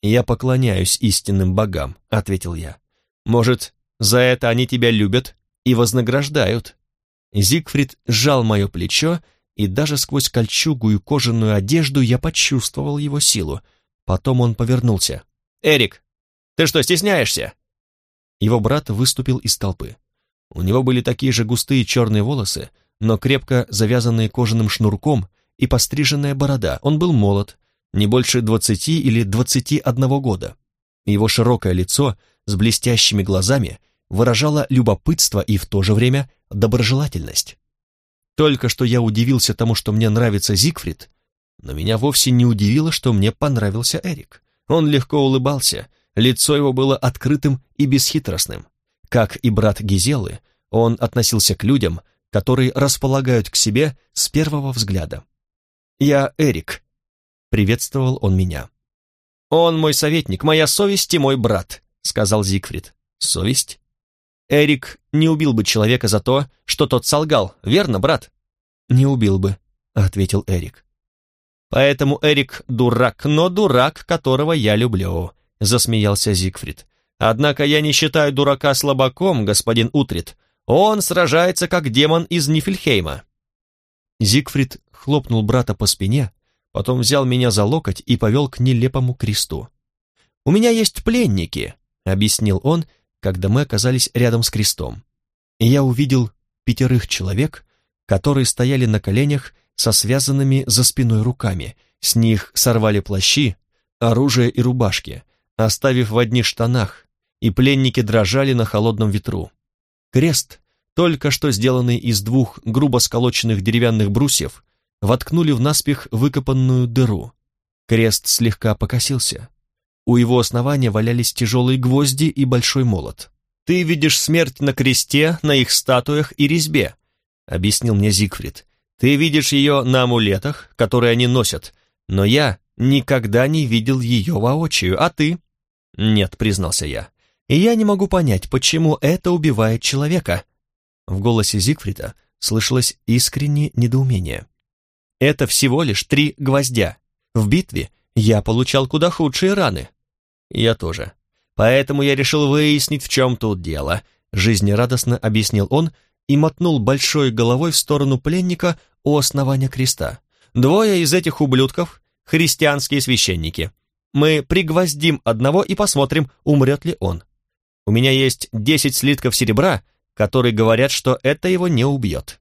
«Я поклоняюсь истинным богам», — ответил я. «Может, за это они тебя любят и вознаграждают?» Зигфрид сжал мое плечо, и даже сквозь кольчугу и кожаную одежду я почувствовал его силу. Потом он повернулся. «Эрик, ты что, стесняешься?» Его брат выступил из толпы. У него были такие же густые черные волосы, но крепко завязанные кожаным шнурком и постриженная борода. Он был молод, не больше двадцати или двадцати одного года. Его широкое лицо с блестящими глазами выражало любопытство и в то же время доброжелательность. Только что я удивился тому, что мне нравится Зигфрид, но меня вовсе не удивило, что мне понравился Эрик. Он легко улыбался, Лицо его было открытым и бесхитростным. Как и брат Гизелы, он относился к людям, которые располагают к себе с первого взгляда. «Я Эрик», — приветствовал он меня. «Он мой советник, моя совесть и мой брат», — сказал Зигфрид. «Совесть?» «Эрик не убил бы человека за то, что тот солгал, верно, брат?» «Не убил бы», — ответил Эрик. «Поэтому Эрик дурак, но дурак, которого я люблю засмеялся Зигфрид. «Однако я не считаю дурака слабаком, господин Утрит. Он сражается, как демон из Нифельхейма». Зигфрид хлопнул брата по спине, потом взял меня за локоть и повел к нелепому кресту. «У меня есть пленники», — объяснил он, когда мы оказались рядом с крестом. И я увидел пятерых человек, которые стояли на коленях со связанными за спиной руками. С них сорвали плащи, оружие и рубашки, оставив в одних штанах, и пленники дрожали на холодном ветру. Крест, только что сделанный из двух грубо сколоченных деревянных брусьев, воткнули в наспех выкопанную дыру. Крест слегка покосился. У его основания валялись тяжелые гвозди и большой молот. «Ты видишь смерть на кресте, на их статуях и резьбе», — объяснил мне Зигфрид. «Ты видишь ее на амулетах, которые они носят, но я никогда не видел ее воочию, а ты?» «Нет», — признался я. «И я не могу понять, почему это убивает человека». В голосе Зигфрида слышалось искреннее недоумение. «Это всего лишь три гвоздя. В битве я получал куда худшие раны». «Я тоже. Поэтому я решил выяснить, в чем тут дело», — жизнерадостно объяснил он и мотнул большой головой в сторону пленника у основания креста. Двое из этих ублюдков — христианские священники. Мы пригвоздим одного и посмотрим, умрет ли он. У меня есть десять слитков серебра, которые говорят, что это его не убьет.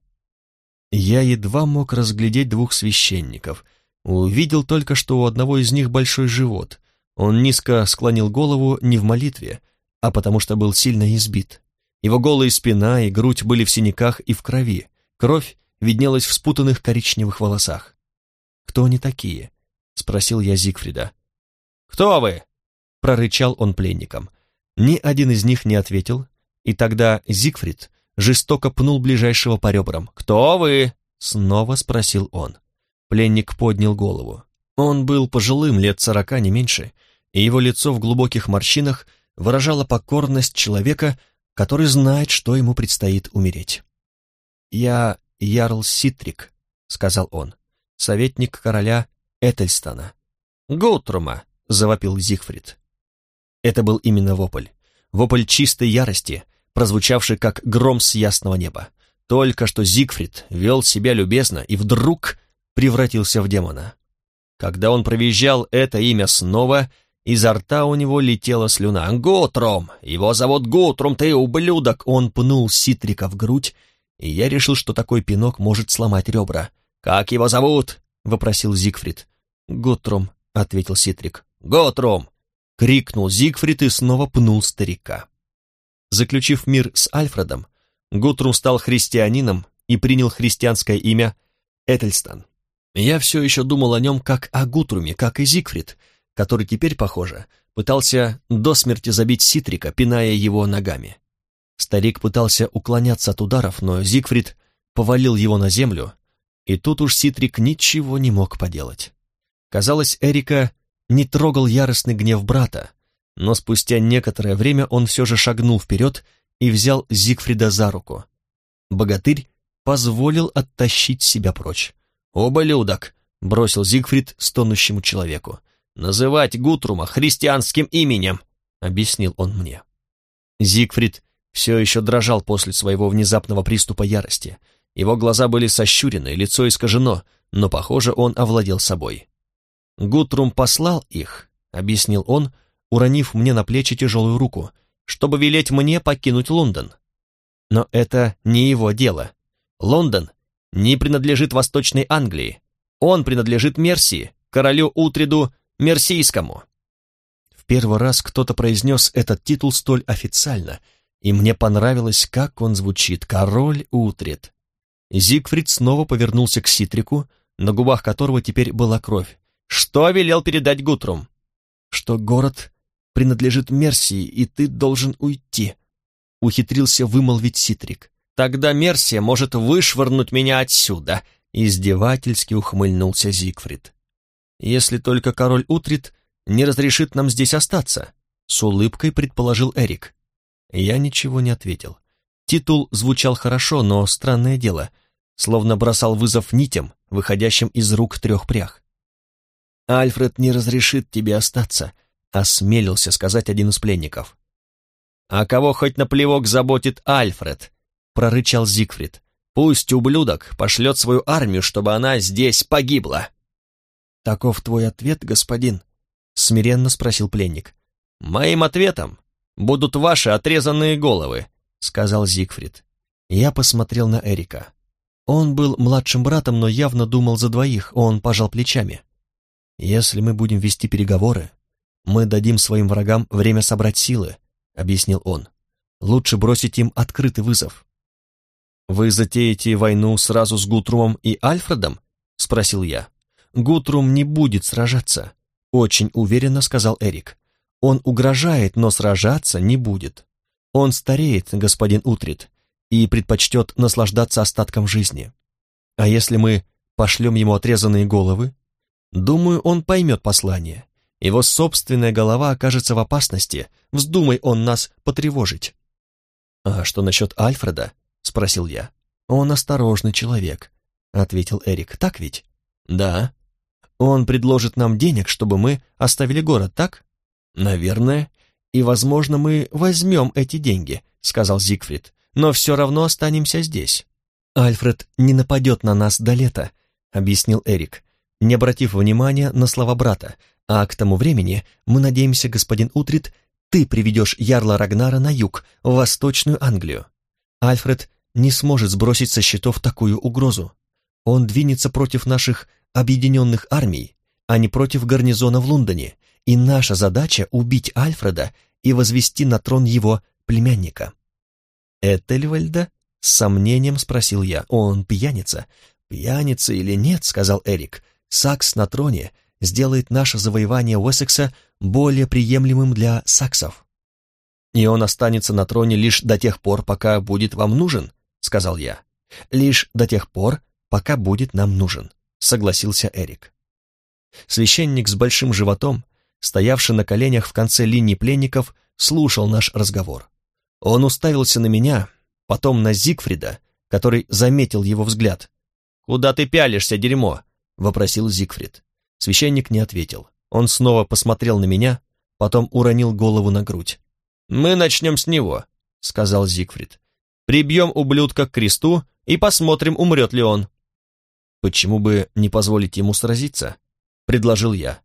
Я едва мог разглядеть двух священников. Увидел только, что у одного из них большой живот. Он низко склонил голову не в молитве, а потому что был сильно избит. Его голая спина и грудь были в синяках и в крови. Кровь виднелась в спутанных коричневых волосах. «Кто они такие?» — спросил я Зигфрида. «Кто вы?» — прорычал он пленникам. Ни один из них не ответил, и тогда Зигфрид жестоко пнул ближайшего по ребрам. «Кто вы?» — снова спросил он. Пленник поднял голову. Он был пожилым, лет сорока, не меньше, и его лицо в глубоких морщинах выражало покорность человека, который знает, что ему предстоит умереть. «Я Ярл Ситрик», — сказал он, — «советник короля Этельстана». «Гутрума», — завопил Зигфрид. Это был именно вопль. Вопль чистой ярости, прозвучавший как гром с ясного неба. Только что Зигфрид вел себя любезно и вдруг превратился в демона. Когда он провизжал это имя снова, изо рта у него летела слюна. «Гутрум! Его зовут Гутрум, ты ублюдок!» Он пнул Ситрика в грудь, и я решил, что такой пинок может сломать ребра. «Как его зовут?» — вопросил Зигфрид. «Гутрум», — ответил Ситрик. «Гутрум!» — крикнул Зигфрид и снова пнул старика. Заключив мир с Альфредом, Гутрум стал христианином и принял христианское имя Этельстан. Я все еще думал о нем как о Гутруме, как и Зигфрид, который теперь, похоже, пытался до смерти забить Ситрика, пиная его ногами. Старик пытался уклоняться от ударов, но Зигфрид повалил его на землю, и тут уж Ситрик ничего не мог поделать. Казалось, Эрика не трогал яростный гнев брата, но спустя некоторое время он все же шагнул вперед и взял Зигфрида за руку. Богатырь позволил оттащить себя прочь. «Ублюдок!» — бросил Зигфрид стонущему человеку. «Называть Гутрума христианским именем!» — объяснил он мне. Зигфрид все еще дрожал после своего внезапного приступа ярости. Его глаза были сощурены, лицо искажено, но, похоже, он овладел собой. «Гутрум послал их», — объяснил он, уронив мне на плечи тяжелую руку, чтобы велеть мне покинуть Лондон. Но это не его дело. Лондон не принадлежит Восточной Англии. Он принадлежит Мерсии, королю Утриду Мерсийскому. В первый раз кто-то произнес этот титул столь официально, и мне понравилось, как он звучит «Король Утрид». Зигфрид снова повернулся к Ситрику, на губах которого теперь была кровь. «Что велел передать Гутрум?» «Что город принадлежит Мерсии, и ты должен уйти», — ухитрился вымолвить Ситрик. «Тогда Мерсия может вышвырнуть меня отсюда», — издевательски ухмыльнулся Зигфрид. «Если только король Утрит не разрешит нам здесь остаться», — с улыбкой предположил Эрик. Я ничего не ответил. Титул звучал хорошо, но странное дело, словно бросал вызов нитям, выходящим из рук трех прях. «Альфред не разрешит тебе остаться», осмелился сказать один из пленников. «А кого хоть на плевок заботит Альфред?» — прорычал Зигфрид. «Пусть ублюдок пошлет свою армию, чтобы она здесь погибла». «Таков твой ответ, господин?» — смиренно спросил пленник. «Моим ответом будут ваши отрезанные головы», — сказал Зигфрид. Я посмотрел на Эрика. Он был младшим братом, но явно думал за двоих, он пожал плечами. «Если мы будем вести переговоры, «Мы дадим своим врагам время собрать силы», — объяснил он. «Лучше бросить им открытый вызов». «Вы затеете войну сразу с Гутрумом и Альфредом?» — спросил я. «Гутрум не будет сражаться», — очень уверенно сказал Эрик. «Он угрожает, но сражаться не будет. Он стареет, господин Утрит, и предпочтет наслаждаться остатком жизни. А если мы пошлем ему отрезанные головы, думаю, он поймет послание его собственная голова окажется в опасности, вздумай он нас потревожить. «А что насчет Альфреда?» — спросил я. «Он осторожный человек», — ответил Эрик. «Так ведь?» «Да». «Он предложит нам денег, чтобы мы оставили город, так?» «Наверное. И, возможно, мы возьмем эти деньги», — сказал Зигфрид. «Но все равно останемся здесь. Альфред не нападет на нас до лета, объяснил Эрик, не обратив внимания на слова брата, а к тому времени, мы надеемся, господин Утрит, ты приведешь Ярла Рагнара на юг, в Восточную Англию. Альфред не сможет сбросить со счетов такую угрозу. Он двинется против наших объединенных армий, а не против гарнизона в Лондоне, и наша задача — убить Альфреда и возвести на трон его племянника. «Этельвальда?» — с сомнением спросил я. «Он пьяница?» «Пьяница или нет?» — сказал Эрик. «Сакс на троне сделает наше завоевание Уэссекса более приемлемым для саксов». «И он останется на троне лишь до тех пор, пока будет вам нужен», — сказал я. «Лишь до тех пор, пока будет нам нужен», — согласился Эрик. Священник с большим животом, стоявший на коленях в конце линии пленников, слушал наш разговор. Он уставился на меня, потом на Зигфрида, который заметил его взгляд. «Куда ты пялишься, дерьмо?» — вопросил Зигфрид. Священник не ответил. Он снова посмотрел на меня, потом уронил голову на грудь. «Мы начнем с него», — сказал Зигфрид. «Прибьем ублюдка к кресту и посмотрим, умрет ли он». «Почему бы не позволить ему сразиться?» — предложил я.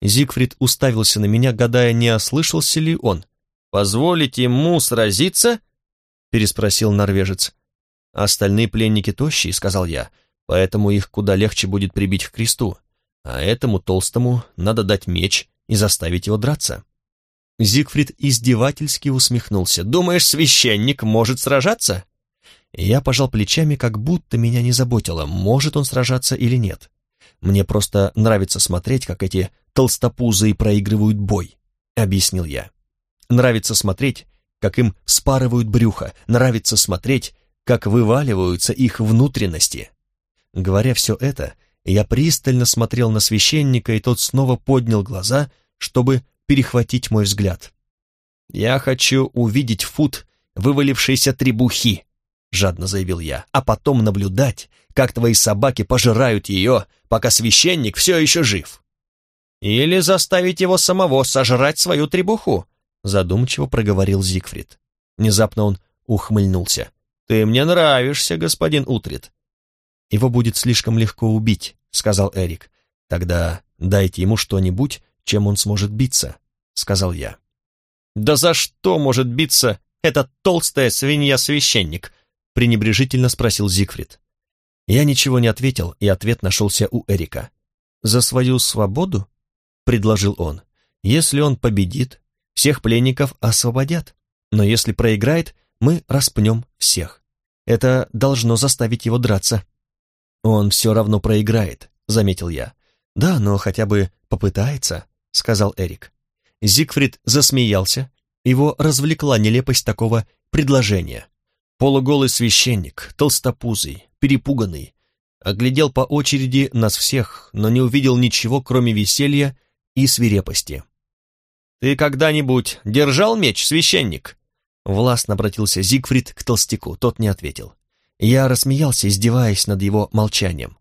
Зигфрид уставился на меня, гадая, не ослышался ли он. «Позволить ему сразиться?» — переспросил норвежец. «Остальные пленники тощие», — сказал я, «поэтому их куда легче будет прибить к кресту, а этому толстому надо дать меч и заставить его драться». Зигфрид издевательски усмехнулся. «Думаешь, священник может сражаться?» Я пожал плечами, как будто меня не заботило, может он сражаться или нет. Мне просто нравится смотреть, как эти толстопузы проигрывают бой, объяснил я. Нравится смотреть, как им спарывают брюхо, нравится смотреть, как вываливаются их внутренности. Говоря все это, я пристально смотрел на священника, и тот снова поднял глаза, чтобы перехватить мой взгляд. «Я хочу увидеть фут вывалившейся требухи», — жадно заявил я, «а потом наблюдать, как твои собаки пожирают ее, пока священник все еще жив». «Или заставить его самого сожрать свою требуху», задумчиво проговорил Зигфрид. Внезапно он ухмыльнулся. «Ты мне нравишься, господин Утрит». «Его будет слишком легко убить», — сказал Эрик. «Тогда дайте ему что-нибудь, чем он сможет биться», — сказал я. «Да за что может биться эта толстая свинья-священник?» — пренебрежительно спросил Зигфрид. Я ничего не ответил, и ответ нашелся у Эрика. «За свою свободу?» — предложил он. «Если он победит, всех пленников освободят, но если проиграет, мы распнем всех. Это должно заставить его драться. Он все равно проиграет, заметил я. Да, но хотя бы попытается, сказал Эрик. Зигфрид засмеялся, его развлекла нелепость такого предложения. Полуголый священник, толстопузый, перепуганный, оглядел по очереди нас всех, но не увидел ничего, кроме веселья и свирепости. «Ты когда-нибудь держал меч, священник?» Властно обратился Зигфрид к толстяку, тот не ответил. Я рассмеялся, издеваясь над его молчанием.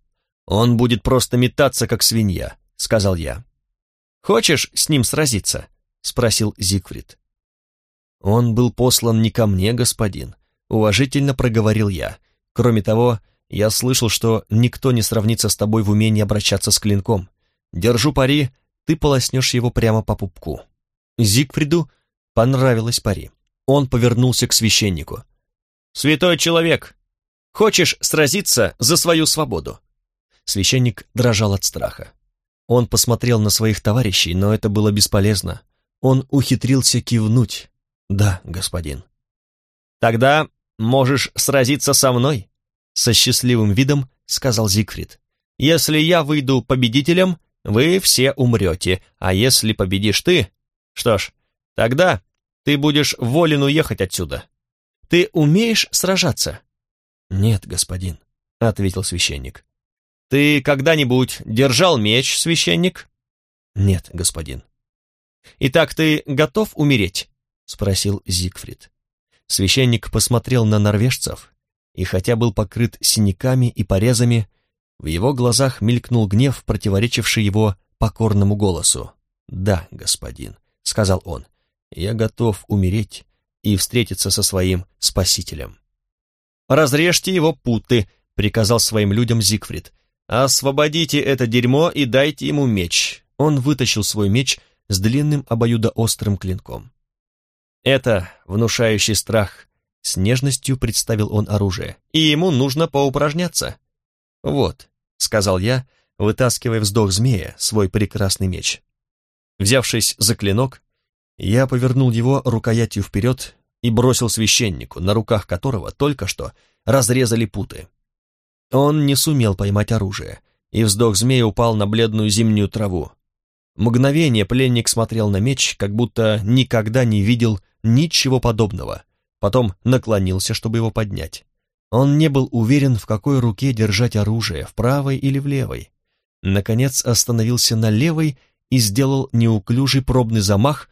«Он будет просто метаться, как свинья», — сказал я. «Хочешь с ним сразиться?» — спросил Зигфрид. «Он был послан не ко мне, господин», — уважительно проговорил я. «Кроме того, я слышал, что никто не сравнится с тобой в умении обращаться с клинком. Держу пари, ты полоснешь его прямо по пупку». Зигфриду понравилось пари. Он повернулся к священнику. «Святой человек, хочешь сразиться за свою свободу?» Священник дрожал от страха. Он посмотрел на своих товарищей, но это было бесполезно. Он ухитрился кивнуть. «Да, господин». «Тогда можешь сразиться со мной?» Со счастливым видом сказал Зигфрид. «Если я выйду победителем, вы все умрете, а если победишь ты, что ж, тогда ты будешь волен уехать отсюда. Ты умеешь сражаться? Нет, господин, ответил священник. Ты когда-нибудь держал меч, священник? Нет, господин. Итак, ты готов умереть? спросил Зигфрид. Священник посмотрел на норвежцев, и хотя был покрыт синяками и порезами, в его глазах мелькнул гнев, противоречивший его покорному голосу. «Да, господин, — сказал он, — «я готов умереть и встретиться со своим спасителем». «Разрежьте его путы», — приказал своим людям Зигфрид. «Освободите это дерьмо и дайте ему меч». Он вытащил свой меч с длинным обоюдоострым клинком. Это внушающий страх. С нежностью представил он оружие. И ему нужно поупражняться. «Вот», — сказал я, вытаскивая вздох змея, свой прекрасный меч. Взявшись за клинок, я повернул его рукоятью вперед и бросил священнику, на руках которого только что разрезали путы. Он не сумел поймать оружие, и вздох змея упал на бледную зимнюю траву. Мгновение пленник смотрел на меч, как будто никогда не видел ничего подобного, потом наклонился, чтобы его поднять. Он не был уверен, в какой руке держать оружие, в правой или в левой. Наконец остановился на левой и сделал неуклюжий пробный замах,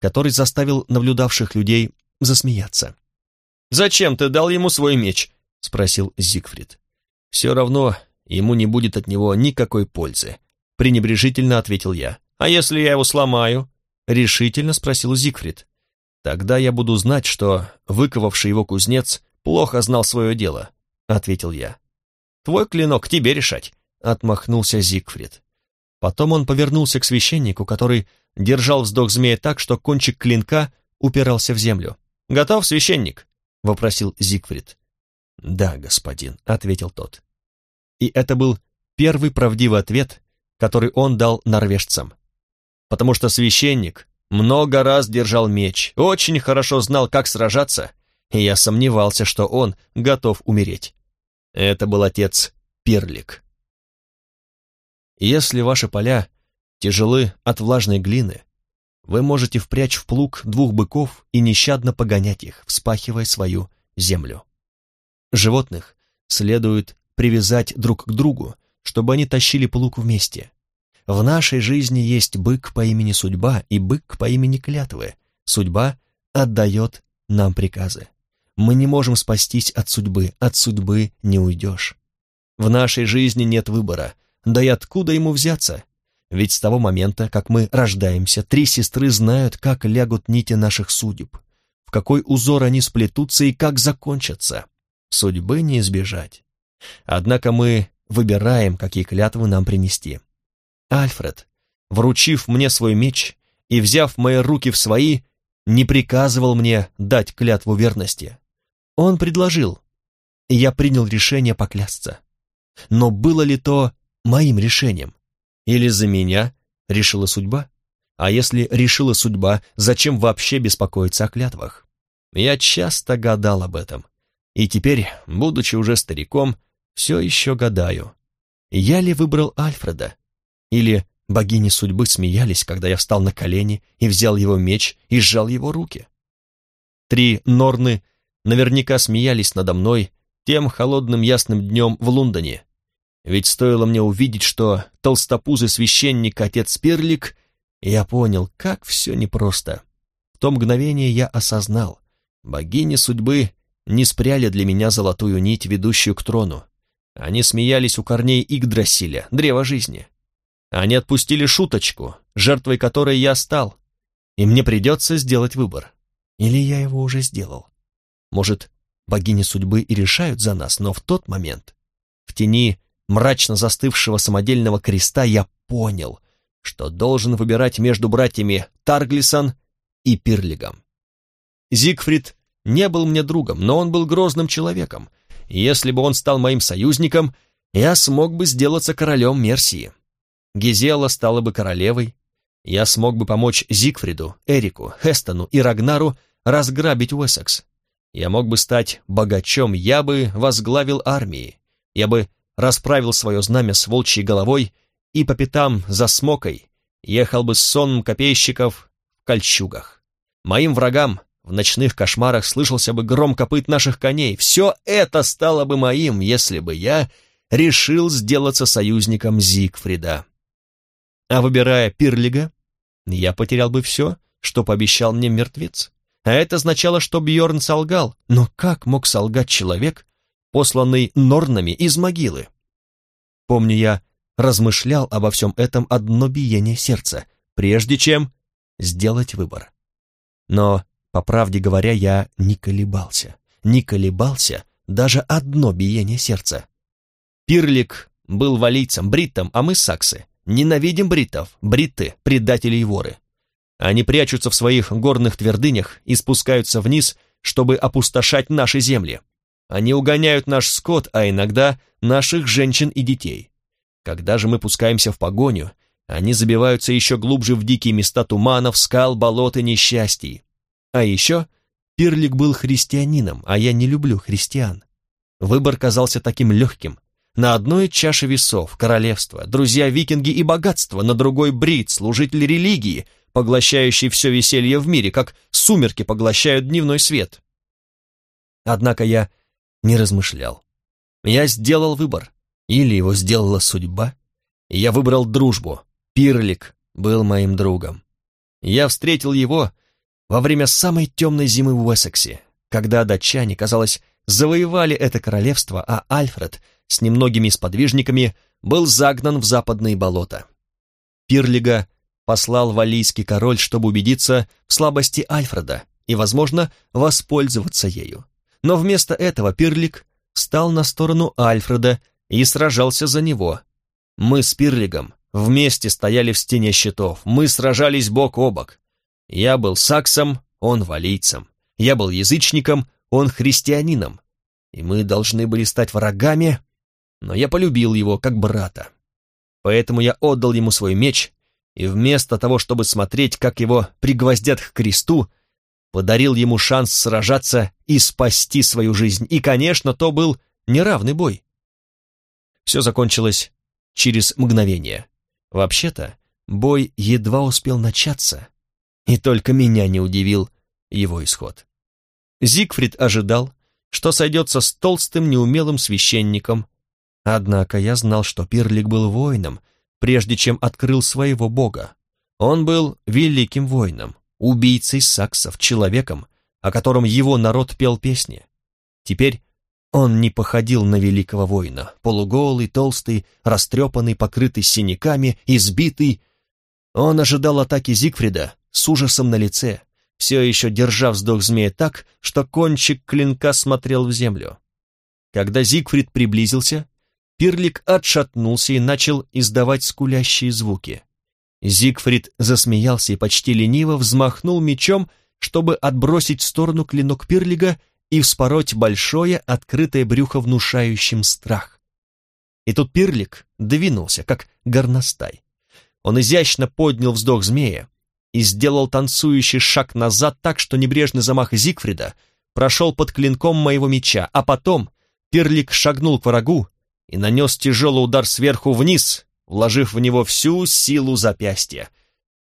который заставил наблюдавших людей засмеяться. «Зачем ты дал ему свой меч?» — спросил Зигфрид. «Все равно ему не будет от него никакой пользы», — пренебрежительно ответил я. «А если я его сломаю?» — решительно спросил Зигфрид. «Тогда я буду знать, что выковавший его кузнец плохо знал свое дело», — ответил я. «Твой клинок тебе решать», — отмахнулся Зигфрид. Потом он повернулся к священнику, который держал вздох змея так, что кончик клинка упирался в землю. «Готов, священник?» — вопросил Зигфрид. «Да, господин», — ответил тот. И это был первый правдивый ответ, который он дал норвежцам. Потому что священник много раз держал меч, очень хорошо знал, как сражаться, и я сомневался, что он готов умереть. Это был отец Пирлик. Если ваши поля тяжелы от влажной глины, вы можете впрячь в плуг двух быков и нещадно погонять их, вспахивая свою землю. Животных следует привязать друг к другу, чтобы они тащили плуг вместе. В нашей жизни есть бык по имени Судьба и бык по имени Клятвы. Судьба отдает нам приказы. Мы не можем спастись от судьбы, от судьбы не уйдешь. В нашей жизни нет выбора, да и откуда ему взяться? Ведь с того момента, как мы рождаемся, три сестры знают, как лягут нити наших судеб, в какой узор они сплетутся и как закончатся. Судьбы не избежать. Однако мы выбираем, какие клятвы нам принести. Альфред, вручив мне свой меч и взяв мои руки в свои, не приказывал мне дать клятву верности. Он предложил, и я принял решение поклясться. Но было ли то моим решением? Или за меня решила судьба? А если решила судьба, зачем вообще беспокоиться о клятвах? Я часто гадал об этом. И теперь, будучи уже стариком, все еще гадаю. Я ли выбрал Альфреда? Или богини судьбы смеялись, когда я встал на колени и взял его меч и сжал его руки? Три Норны наверняка смеялись надо мной тем холодным ясным днем в Лондоне, ведь стоило мне увидеть, что толстопузый священник отец Перлик, я понял, как все непросто. В то мгновение я осознал, богини судьбы не спряли для меня золотую нить, ведущую к трону. Они смеялись у корней Игдрасиля, древа жизни. Они отпустили шуточку, жертвой которой я стал, и мне придется сделать выбор. Или я его уже сделал. Может, богини судьбы и решают за нас, но в тот момент, в тени мрачно застывшего самодельного креста, я понял, что должен выбирать между братьями Тарглисон и Пирлигом. Зигфрид не был мне другом, но он был грозным человеком. если бы он стал моим союзником, я смог бы сделаться королем Мерсии. Гизела стала бы королевой, я смог бы помочь Зигфриду, Эрику, Хестону и Рагнару разграбить Уэссекс. Я мог бы стать богачом, я бы возглавил армии, я бы расправил свое знамя с волчьей головой и по пятам за смокой ехал бы с сонным копейщиков в кольчугах. Моим врагам в ночных кошмарах слышался бы гром копыт наших коней. Все это стало бы моим, если бы я решил сделаться союзником Зигфрида. А выбирая Пирлига, я потерял бы все, что пообещал мне мертвец. А это означало, что Бьорн солгал. Но как мог солгать человек, посланный Норнами из могилы. Помню, я размышлял обо всем этом одно биение сердца, прежде чем сделать выбор. Но, по правде говоря, я не колебался, не колебался даже одно биение сердца. Пирлик был валийцем, бриттом, а мы саксы. Ненавидим бриттов, бритты, предатели и воры. Они прячутся в своих горных твердынях и спускаются вниз, чтобы опустошать наши земли. Они угоняют наш скот, а иногда наших женщин и детей. Когда же мы пускаемся в погоню, они забиваются еще глубже в дикие места туманов, скал, болот и несчастий. А еще Пирлик был христианином, а я не люблю христиан. Выбор казался таким легким. На одной чаше весов королевство, друзья-викинги и богатство, на другой брит, служитель религии, поглощающий все веселье в мире, как сумерки поглощают дневной свет. Однако я не размышлял. Я сделал выбор, или его сделала судьба, я выбрал дружбу. Пирлик был моим другом. Я встретил его во время самой темной зимы в Уэссексе, когда датчане, казалось, завоевали это королевство, а Альфред с немногими сподвижниками был загнан в западные болота. Пирлига послал валийский король, чтобы убедиться в слабости Альфреда и, возможно, воспользоваться ею. Но вместо этого Пирлик стал на сторону Альфреда и сражался за него. Мы с Пирлигом вместе стояли в стене щитов, мы сражались бок о бок. Я был саксом, он валийцем. Я был язычником, он христианином, и мы должны были стать врагами, но я полюбил его как брата. Поэтому я отдал ему свой меч, и вместо того, чтобы смотреть, как его пригвоздят к кресту, подарил ему шанс сражаться и спасти свою жизнь. И, конечно, то был неравный бой. Все закончилось через мгновение. Вообще-то, бой едва успел начаться, и только меня не удивил его исход. Зигфрид ожидал, что сойдется с толстым неумелым священником. Однако я знал, что Пирлик был воином, прежде чем открыл своего бога. Он был великим воином, убийцей саксов, человеком, о котором его народ пел песни. Теперь он не походил на великого воина, полуголый, толстый, растрепанный, покрытый синяками, избитый. Он ожидал атаки Зигфрида с ужасом на лице, все еще держа вздох змея так, что кончик клинка смотрел в землю. Когда Зигфрид приблизился, Пирлик отшатнулся и начал издавать скулящие звуки. Зигфрид засмеялся и почти лениво взмахнул мечом, чтобы отбросить в сторону клинок Пирлига и вспороть большое открытое брюхо внушающим страх. И тут Пирлик двинулся, как горностай. Он изящно поднял вздох змея, и сделал танцующий шаг назад так, что небрежный замах Зигфрида прошел под клинком моего меча, а потом Перлик шагнул к врагу и нанес тяжелый удар сверху вниз, вложив в него всю силу запястья.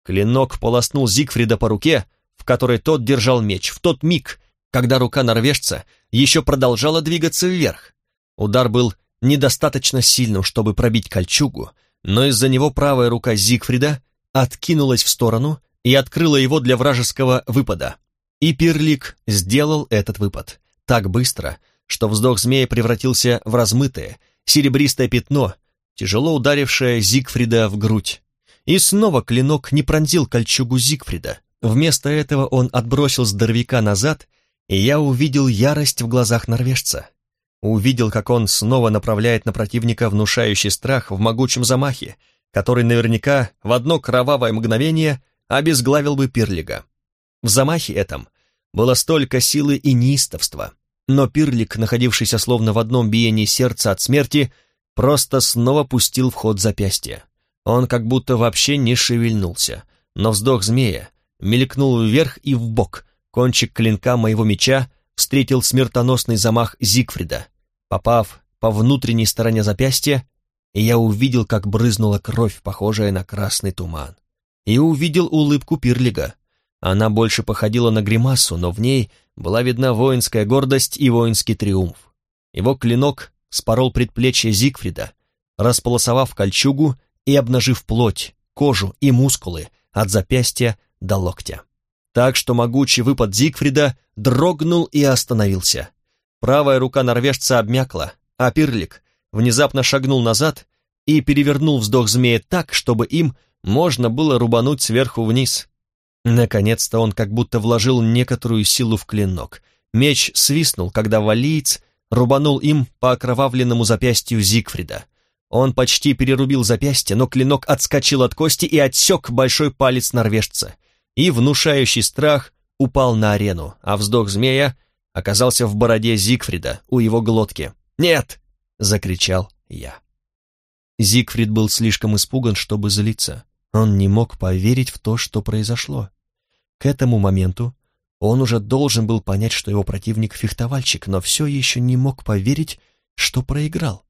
Клинок полоснул Зигфрида по руке, в которой тот держал меч, в тот миг, когда рука норвежца еще продолжала двигаться вверх. Удар был недостаточно сильным, чтобы пробить кольчугу, но из-за него правая рука Зигфрида откинулась в сторону, и открыла его для вражеского выпада. И Пирлик сделал этот выпад так быстро, что вздох змея превратился в размытое, серебристое пятно, тяжело ударившее Зигфрида в грудь. И снова клинок не пронзил кольчугу Зигфрида. Вместо этого он отбросил здоровяка назад, и я увидел ярость в глазах норвежца. Увидел, как он снова направляет на противника внушающий страх в могучем замахе, который наверняка в одно кровавое мгновение обезглавил бы Пирлига. В замахе этом было столько силы и неистовства, но Пирлик, находившийся словно в одном биении сердца от смерти, просто снова пустил в ход запястье. Он как будто вообще не шевельнулся, но вздох змея мелькнул вверх и вбок, кончик клинка моего меча встретил смертоносный замах Зигфрида. Попав по внутренней стороне запястья, я увидел, как брызнула кровь, похожая на красный туман и увидел улыбку Пирлига. Она больше походила на гримасу, но в ней была видна воинская гордость и воинский триумф. Его клинок спорол предплечье Зигфрида, располосовав кольчугу и обнажив плоть, кожу и мускулы от запястья до локтя. Так что могучий выпад Зигфрида дрогнул и остановился. Правая рука норвежца обмякла, а Пирлик внезапно шагнул назад и перевернул вздох змея так, чтобы им можно было рубануть сверху вниз. Наконец-то он как будто вложил некоторую силу в клинок. Меч свистнул, когда валиец рубанул им по окровавленному запястью Зигфрида. Он почти перерубил запястье, но клинок отскочил от кости и отсек большой палец норвежца. И, внушающий страх, упал на арену, а вздох змея оказался в бороде Зигфрида у его глотки. «Нет!» — закричал я. Зигфрид был слишком испуган, чтобы злиться. Он не мог поверить в то, что произошло. К этому моменту он уже должен был понять, что его противник — фехтовальщик, но все еще не мог поверить, что проиграл.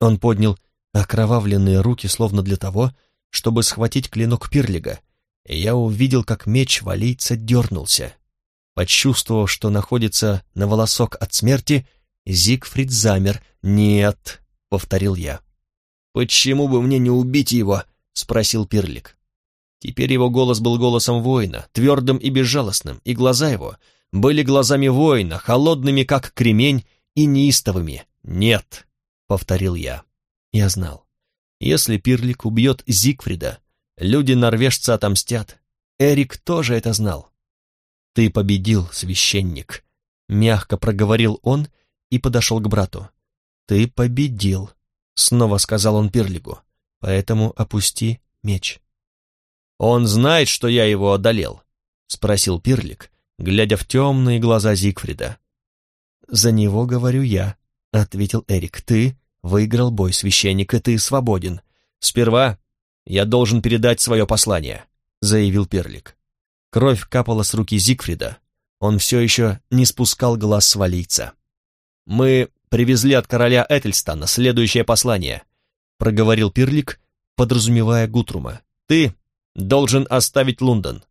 Он поднял окровавленные руки, словно для того, чтобы схватить клинок Пирлига, и я увидел, как меч валийца дернулся. Почувствовав, что находится на волосок от смерти, Зигфрид замер. «Нет», — повторил я. «Почему бы мне не убить его?» — спросил Пирлик. Теперь его голос был голосом воина, твердым и безжалостным, и глаза его были глазами воина, холодными, как кремень, и неистовыми. «Нет», — повторил я. Я знал. Если Пирлик убьет Зигфрида, люди норвежца отомстят. Эрик тоже это знал. «Ты победил, священник», — мягко проговорил он и подошел к брату. «Ты победил», — снова сказал он Пирлигу, — «поэтому опусти меч». «Он знает, что я его одолел?» — спросил Пирлик, глядя в темные глаза Зигфрида. «За него говорю я», — ответил Эрик. «Ты выиграл бой, священник, и ты свободен. Сперва я должен передать свое послание», — заявил Пирлик. Кровь капала с руки Зигфрида. Он все еще не спускал глаз с валийца. «Мы привезли от короля Этельстана следующее послание», — проговорил Пирлик, подразумевая Гутрума. «Ты должен оставить Лондон.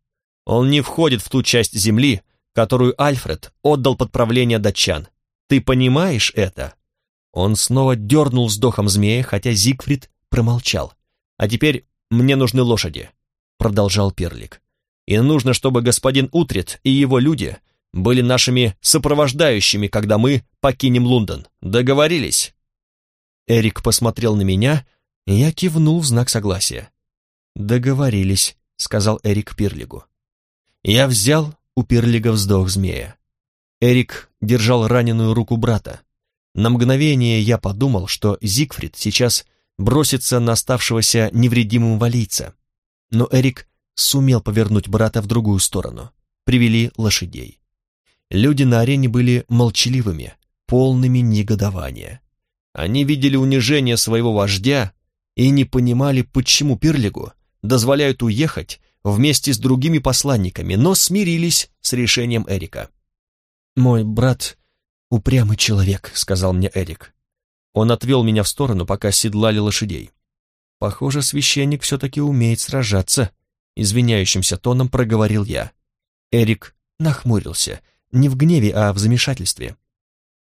Он не входит в ту часть земли, которую Альфред отдал под правление датчан. Ты понимаешь это?» Он снова дернул вздохом змея, хотя Зигфрид промолчал. «А теперь мне нужны лошади», — продолжал Перлик. «И нужно, чтобы господин Утрит и его люди были нашими сопровождающими, когда мы покинем Лондон. Договорились?» Эрик посмотрел на меня, и я кивнул в знак согласия. «Договорились», — сказал Эрик Пирлигу. Я взял у Пирлига вздох змея. Эрик держал раненую руку брата. На мгновение я подумал, что Зигфрид сейчас бросится на оставшегося невредимым валийца. Но Эрик сумел повернуть брата в другую сторону. Привели лошадей. Люди на арене были молчаливыми, полными негодования. Они видели унижение своего вождя и не понимали, почему Пирлигу дозволяют уехать вместе с другими посланниками, но смирились с решением Эрика. «Мой брат упрямый человек», — сказал мне Эрик. Он отвел меня в сторону, пока седлали лошадей. «Похоже, священник все-таки умеет сражаться», — извиняющимся тоном проговорил я. Эрик нахмурился, не в гневе, а в замешательстве.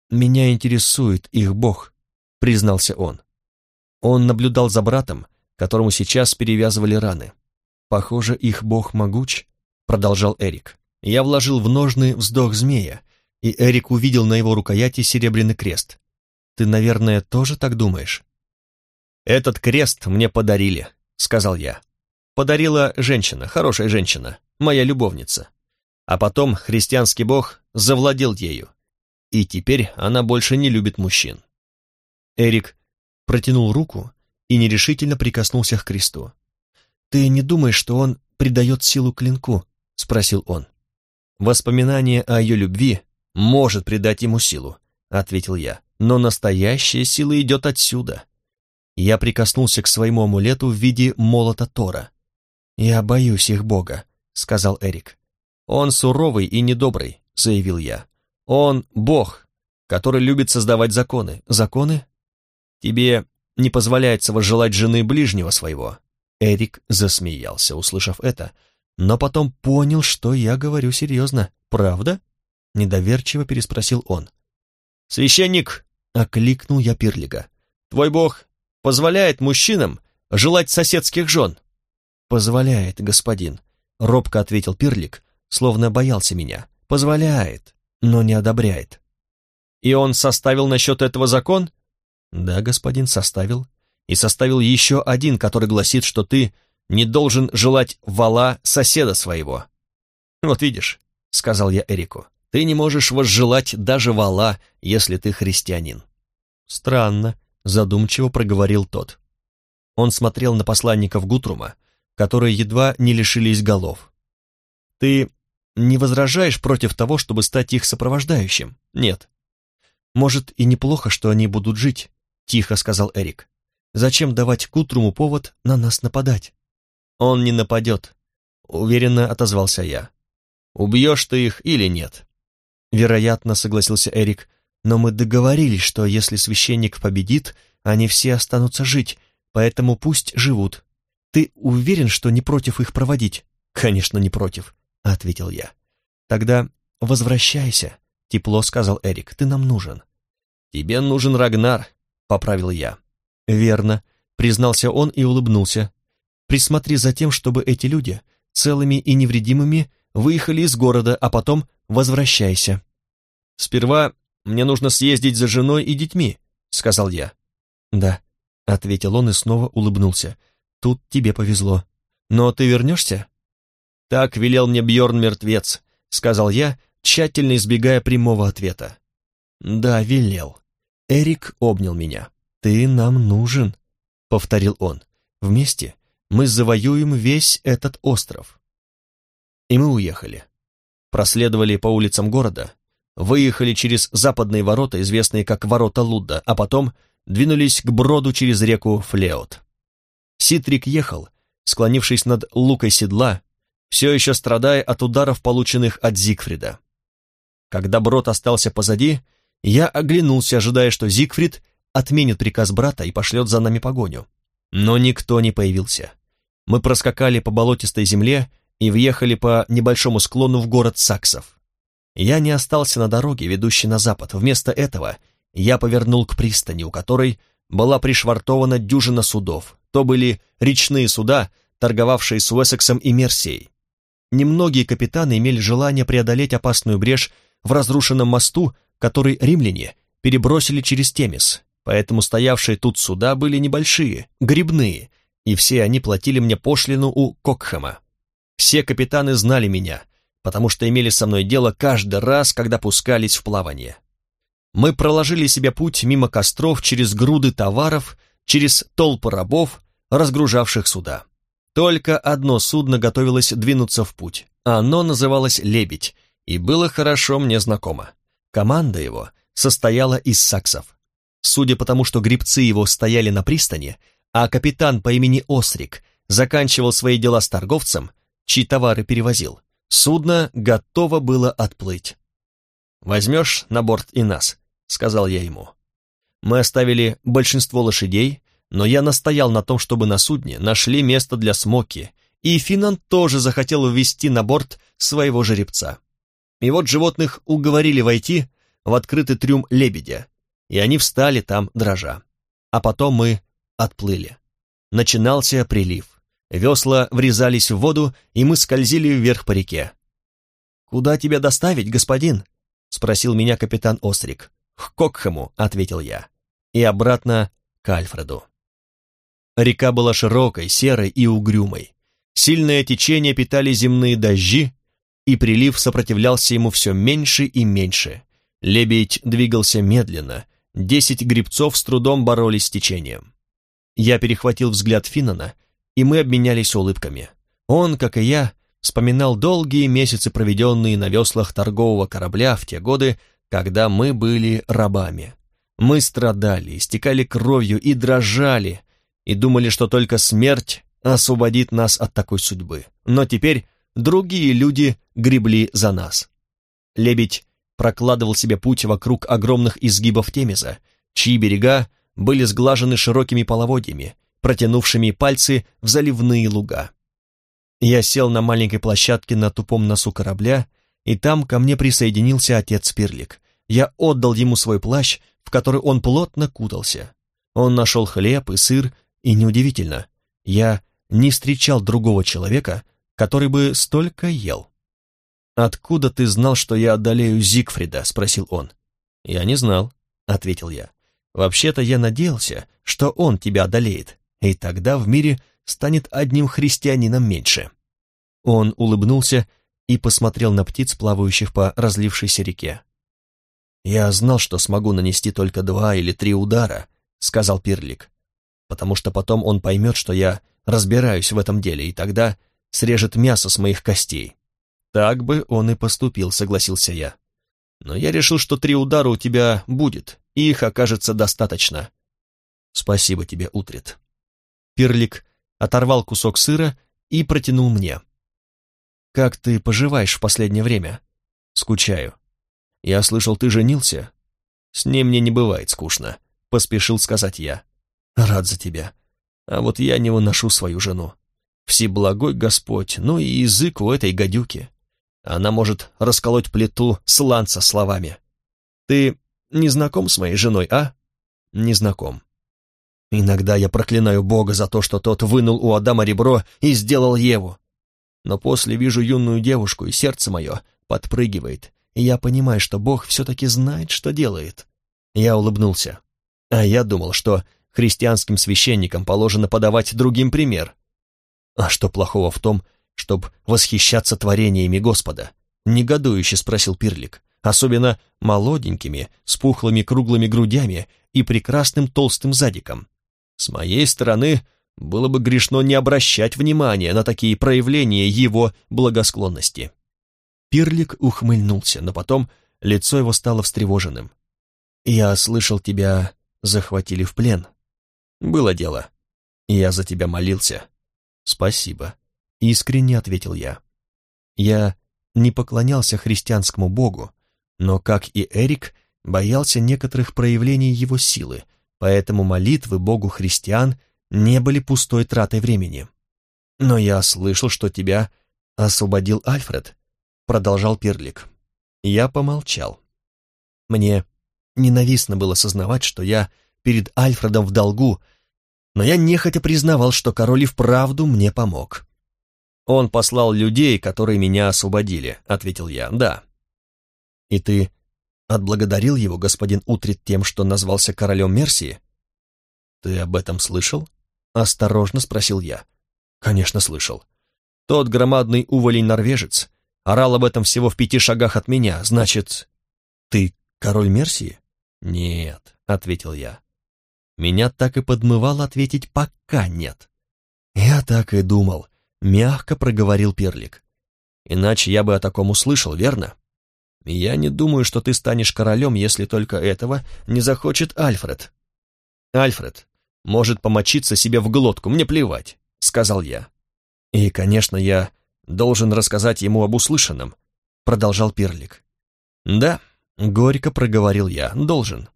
«Меня интересует их бог», — признался он. Он наблюдал за братом, которому сейчас перевязывали раны. «Похоже, их бог могуч», — продолжал Эрик. Я вложил в ножны вздох змея, и Эрик увидел на его рукояти серебряный крест. «Ты, наверное, тоже так думаешь?» «Этот крест мне подарили», — сказал я. «Подарила женщина, хорошая женщина, моя любовница. А потом христианский бог завладел ею, и теперь она больше не любит мужчин». Эрик протянул руку и нерешительно прикоснулся к кресту. «Ты не думаешь, что он придает силу клинку?» — спросил он. «Воспоминание о ее любви может придать ему силу», — ответил я, «но настоящая сила идет отсюда». Я прикоснулся к своему амулету в виде молота Тора. «Я боюсь их бога», — сказал Эрик. «Он суровый и недобрый», — заявил я. «Он бог, который любит создавать законы. Законы? Тебе не позволяется возжелать жены ближнего своего». Эрик засмеялся, услышав это, но потом понял, что я говорю серьезно. «Правда?» — недоверчиво переспросил он. «Священник!» — окликнул я Пирлига. «Твой бог позволяет мужчинам желать соседских жен?» «Позволяет, господин», — робко ответил Пирлик, словно боялся меня. «Позволяет, но не одобряет». «И он составил насчет этого закон?» «Да, господин, составил. И составил еще один, который гласит, что ты не должен желать вала соседа своего». «Вот видишь», — сказал я Эрику, — «ты не можешь возжелать даже вала, если ты христианин». «Странно», задумчиво проговорил тот. Он смотрел на посланников Гутрума, которые едва не лишились голов. «Ты не возражаешь против того, чтобы стать их сопровождающим?» «Нет». «Может, и неплохо, что они будут жить», — тихо сказал Эрик. «Зачем давать Гутруму повод на нас нападать?» «Он не нападет», — уверенно отозвался я. «Убьешь ты их или нет?» «Вероятно», — согласился Эрик, «но мы договорились, что если священник победит, они все останутся жить, поэтому пусть живут. Ты уверен, что не против их проводить?» «Конечно, не против», — ответил я. «Тогда возвращайся», — тепло сказал Эрик, — «ты нам нужен». «Тебе нужен Рагнар», — поправил я. «Верно», — признался он и улыбнулся. «Присмотри за тем, чтобы эти люди, целыми и невредимыми, выехали из города, а потом возвращайся». «Сперва мне нужно съездить за женой и детьми», — сказал я. «Да», — ответил он и снова улыбнулся. «Тут тебе повезло. Но ты вернешься?» «Так велел мне Бьорн мертвец», — сказал я, тщательно избегая прямого ответа. «Да, велел». Эрик обнял меня. «Ты нам нужен», — повторил он. «Вместе мы завоюем весь этот остров». И мы уехали. Проследовали по улицам города, выехали через западные ворота, известные как ворота Лудда, а потом двинулись к броду через реку Флеот. Ситрик ехал, склонившись над лукой седла, все еще страдая от ударов, полученных от Зигфрида. Когда брод остался позади, я оглянулся, ожидая, что Зигфрид отменит приказ брата и пошлет за нами погоню. Но никто не появился. Мы проскакали по болотистой земле и въехали по небольшому склону в город Саксов. Я не остался на дороге, ведущей на запад. Вместо этого я повернул к пристани, у которой была пришвартована дюжина судов. То были речные суда, торговавшие с Уэссексом и Мерсией. Немногие капитаны имели желание преодолеть опасную брешь в разрушенном мосту, который римляне перебросили через Темис, поэтому стоявшие тут суда были небольшие, грибные, и все они платили мне пошлину у Кокхэма. Все капитаны знали меня, потому что имели со мной дело каждый раз, когда пускались в плавание. Мы проложили себе путь мимо костров через груды товаров, через толпы рабов, разгружавших суда. Только одно судно готовилось двинуться в путь. Оно называлось «Лебедь» и было хорошо мне знакомо. Команда его состояла из саксов. Судя по тому, что грибцы его стояли на пристани, а капитан по имени Осрик заканчивал свои дела с торговцем, чьи товары перевозил, судно готово было отплыть. «Возьмешь на борт и нас», — сказал я ему. Мы оставили большинство лошадей, но я настоял на том, чтобы на судне нашли место для Смоки, и Финан тоже захотел ввести на борт своего жеребца. И вот животных уговорили войти в открытый трюм лебедя, и они встали там дрожа. А потом мы отплыли. Начинался прилив. Весла врезались в воду, и мы скользили вверх по реке. «Куда тебя доставить, господин?» — спросил меня капитан Острик. «К Кокхэму», — ответил я. И обратно к Альфреду. Река была широкой, серой и угрюмой. Сильное течение питали земные дожди, и прилив сопротивлялся ему все меньше и меньше. Лебедь двигался медленно, десять грибцов с трудом боролись с течением. Я перехватил взгляд Финнана и мы обменялись улыбками. Он, как и я, вспоминал долгие месяцы, проведенные на веслах торгового корабля в те годы, когда мы были рабами. Мы страдали, истекали кровью и дрожали, и думали, что только смерть освободит нас от такой судьбы. Но теперь другие люди гребли за нас. Лебедь прокладывал себе путь вокруг огромных изгибов Темеза, чьи берега были сглажены широкими половодьями, протянувшими пальцы в заливные луга. Я сел на маленькой площадке на тупом носу корабля, и там ко мне присоединился отец Пирлик. Я отдал ему свой плащ, в который он плотно кутался. Он нашел хлеб и сыр, и неудивительно, я не встречал другого человека, который бы столько ел. «Откуда ты знал, что я одолею Зигфрида?» — спросил он. «Я не знал», — ответил я. «Вообще-то я надеялся, что он тебя одолеет и тогда в мире станет одним христианином меньше. Он улыбнулся и посмотрел на птиц, плавающих по разлившейся реке. «Я знал, что смогу нанести только два или три удара», сказал Пирлик, потому что потом он поймет, что я разбираюсь в этом деле, и тогда срежет мясо с моих костей. Так бы он и поступил, согласился я. Но я решил, что три удара у тебя будет, и их окажется достаточно. Спасибо тебе, Утрит. Пирлик оторвал кусок сыра и протянул мне. «Как ты поживаешь в последнее время?» «Скучаю. Я слышал, ты женился?» «С ним мне не бывает скучно», — поспешил сказать я. «Рад за тебя. А вот я не выношу свою жену. Всеблагой Господь, ну и язык у этой гадюки. Она может расколоть плиту сланца словами. Ты не знаком с моей женой, а?» «Не знаком. Иногда я проклинаю Бога за то, что тот вынул у Адама ребро и сделал Еву. Но после вижу юную девушку, и сердце мое подпрыгивает, и я понимаю, что Бог все-таки знает, что делает. Я улыбнулся. А я думал, что христианским священникам положено подавать другим пример. А что плохого в том, чтобы восхищаться творениями Господа? Негодующе спросил Пирлик. Особенно молоденькими, с пухлыми круглыми грудями и прекрасным толстым задиком. С моей стороны, было бы грешно не обращать внимания на такие проявления его благосклонности. Пирлик ухмыльнулся, но потом лицо его стало встревоженным. «Я слышал, тебя захватили в плен. Было дело. Я за тебя молился». «Спасибо», — искренне ответил я. Я не поклонялся христианскому богу, но, как и Эрик, боялся некоторых проявлений его силы, поэтому молитвы Богу христиан не были пустой тратой времени. «Но я слышал, что тебя освободил Альфред», — продолжал Пирлик. Я помолчал. Мне ненавистно было сознавать, что я перед Альфредом в долгу, но я нехотя признавал, что король и вправду мне помог. «Он послал людей, которые меня освободили», — ответил я, — «да». «И ты Отблагодарил его господин Утрит тем, что назвался королем Мерсии? «Ты об этом слышал?» — осторожно спросил я. «Конечно, слышал. Тот громадный уволень-норвежец орал об этом всего в пяти шагах от меня. Значит, ты король Мерсии?» «Нет», — ответил я. Меня так и подмывало ответить «пока нет». «Я так и думал», — мягко проговорил Перлик. «Иначе я бы о таком услышал, верно?» «Я не думаю, что ты станешь королем, если только этого не захочет Альфред». «Альфред может помочиться себе в глотку, мне плевать», — сказал я. «И, конечно, я должен рассказать ему об услышанном», — продолжал Пирлик. «Да», — горько проговорил я, — «должен».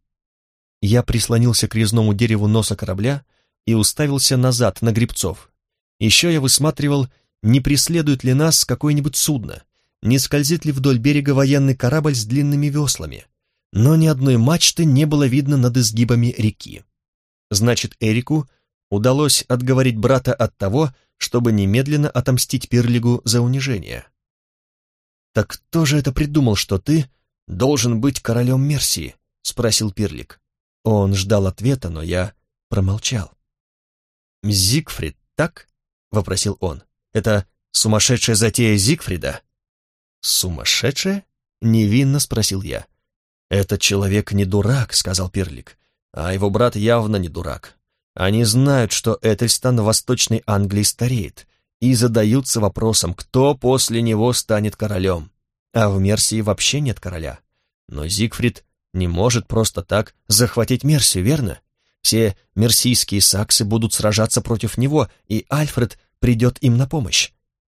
Я прислонился к резному дереву носа корабля и уставился назад на грибцов. Еще я высматривал, не преследует ли нас какое-нибудь судно, не скользит ли вдоль берега военный корабль с длинными веслами, но ни одной мачты не было видно над изгибами реки. Значит, Эрику удалось отговорить брата от того, чтобы немедленно отомстить Пирлигу за унижение. «Так кто же это придумал, что ты должен быть королем Мерсии?» — спросил Пирлик. Он ждал ответа, но я промолчал. «Зигфрид, так?» — вопросил он. «Это сумасшедшая затея Зигфрида?» «Сумасшедшая?» — невинно спросил я. «Этот человек не дурак», — сказал Пирлик, «а его брат явно не дурак. Они знают, что Этельстан в Восточной Англии стареет, и задаются вопросом, кто после него станет королем. А в Мерсии вообще нет короля. Но Зигфрид не может просто так захватить Мерсию, верно? Все мерсийские саксы будут сражаться против него, и Альфред придет им на помощь.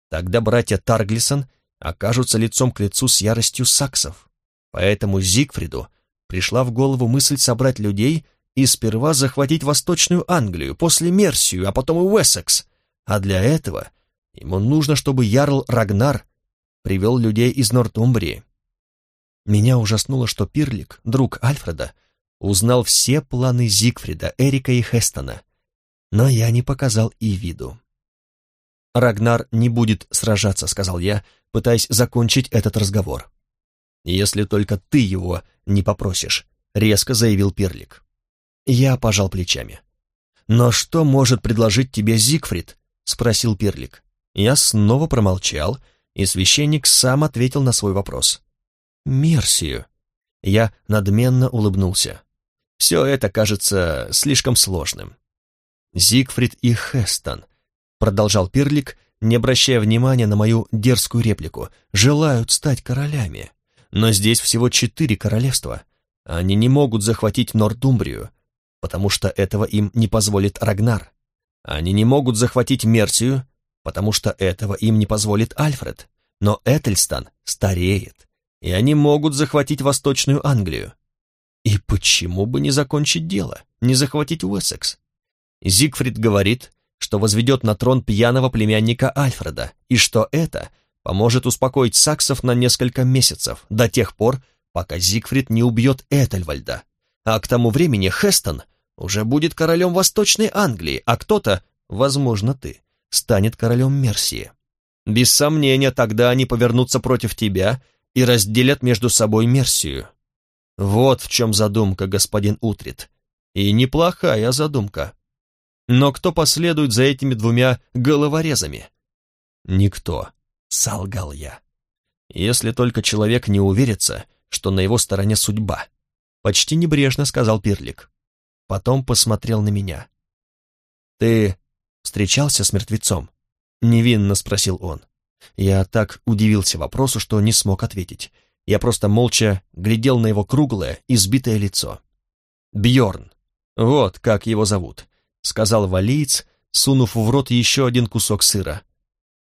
Тогда братья Тарглисон окажутся лицом к лицу с яростью саксов. Поэтому Зигфриду пришла в голову мысль собрать людей и сперва захватить Восточную Англию, после Мерсию, а потом и Уэссекс. А для этого ему нужно, чтобы Ярл Рагнар привел людей из Нортумбрии. Меня ужаснуло, что Пирлик, друг Альфреда, узнал все планы Зигфрида, Эрика и Хестона, но я не показал и виду. «Рагнар не будет сражаться», — сказал я, пытаясь закончить этот разговор. «Если только ты его не попросишь», — резко заявил Перлик. Я пожал плечами. «Но что может предложить тебе Зигфрид?» — спросил Перлик. Я снова промолчал, и священник сам ответил на свой вопрос. «Мерсию». Я надменно улыбнулся. все это кажется слишком сложным. Зигфрид и Хестон, продолжал Пирлик, не обращая внимания на мою дерзкую реплику, желают стать королями. Но здесь всего четыре королевства. Они не могут захватить Нортумбрию, потому что этого им не позволит Рагнар. Они не могут захватить Мерсию, потому что этого им не позволит Альфред. Но Этельстан стареет, и они могут захватить Восточную Англию. И почему бы не закончить дело, не захватить Уэссекс? Зигфрид говорит, что возведет на трон пьяного племянника Альфреда, и что это поможет успокоить саксов на несколько месяцев, до тех пор, пока Зигфрид не убьет Этельвальда. А к тому времени Хестон уже будет королем Восточной Англии, а кто-то, возможно ты, станет королем Мерсии. Без сомнения, тогда они повернутся против тебя и разделят между собой Мерсию. Вот в чем задумка, господин Утрит. И неплохая задумка. Но кто последует за этими двумя головорезами? Никто, солгал я. Если только человек не уверится, что на его стороне судьба. Почти небрежно сказал Пирлик. Потом посмотрел на меня. «Ты встречался с мертвецом?» Невинно спросил он. Я так удивился вопросу, что не смог ответить. Я просто молча глядел на его круглое, избитое лицо. Бьорн, вот как его зовут, сказал валиец, сунув в рот еще один кусок сыра.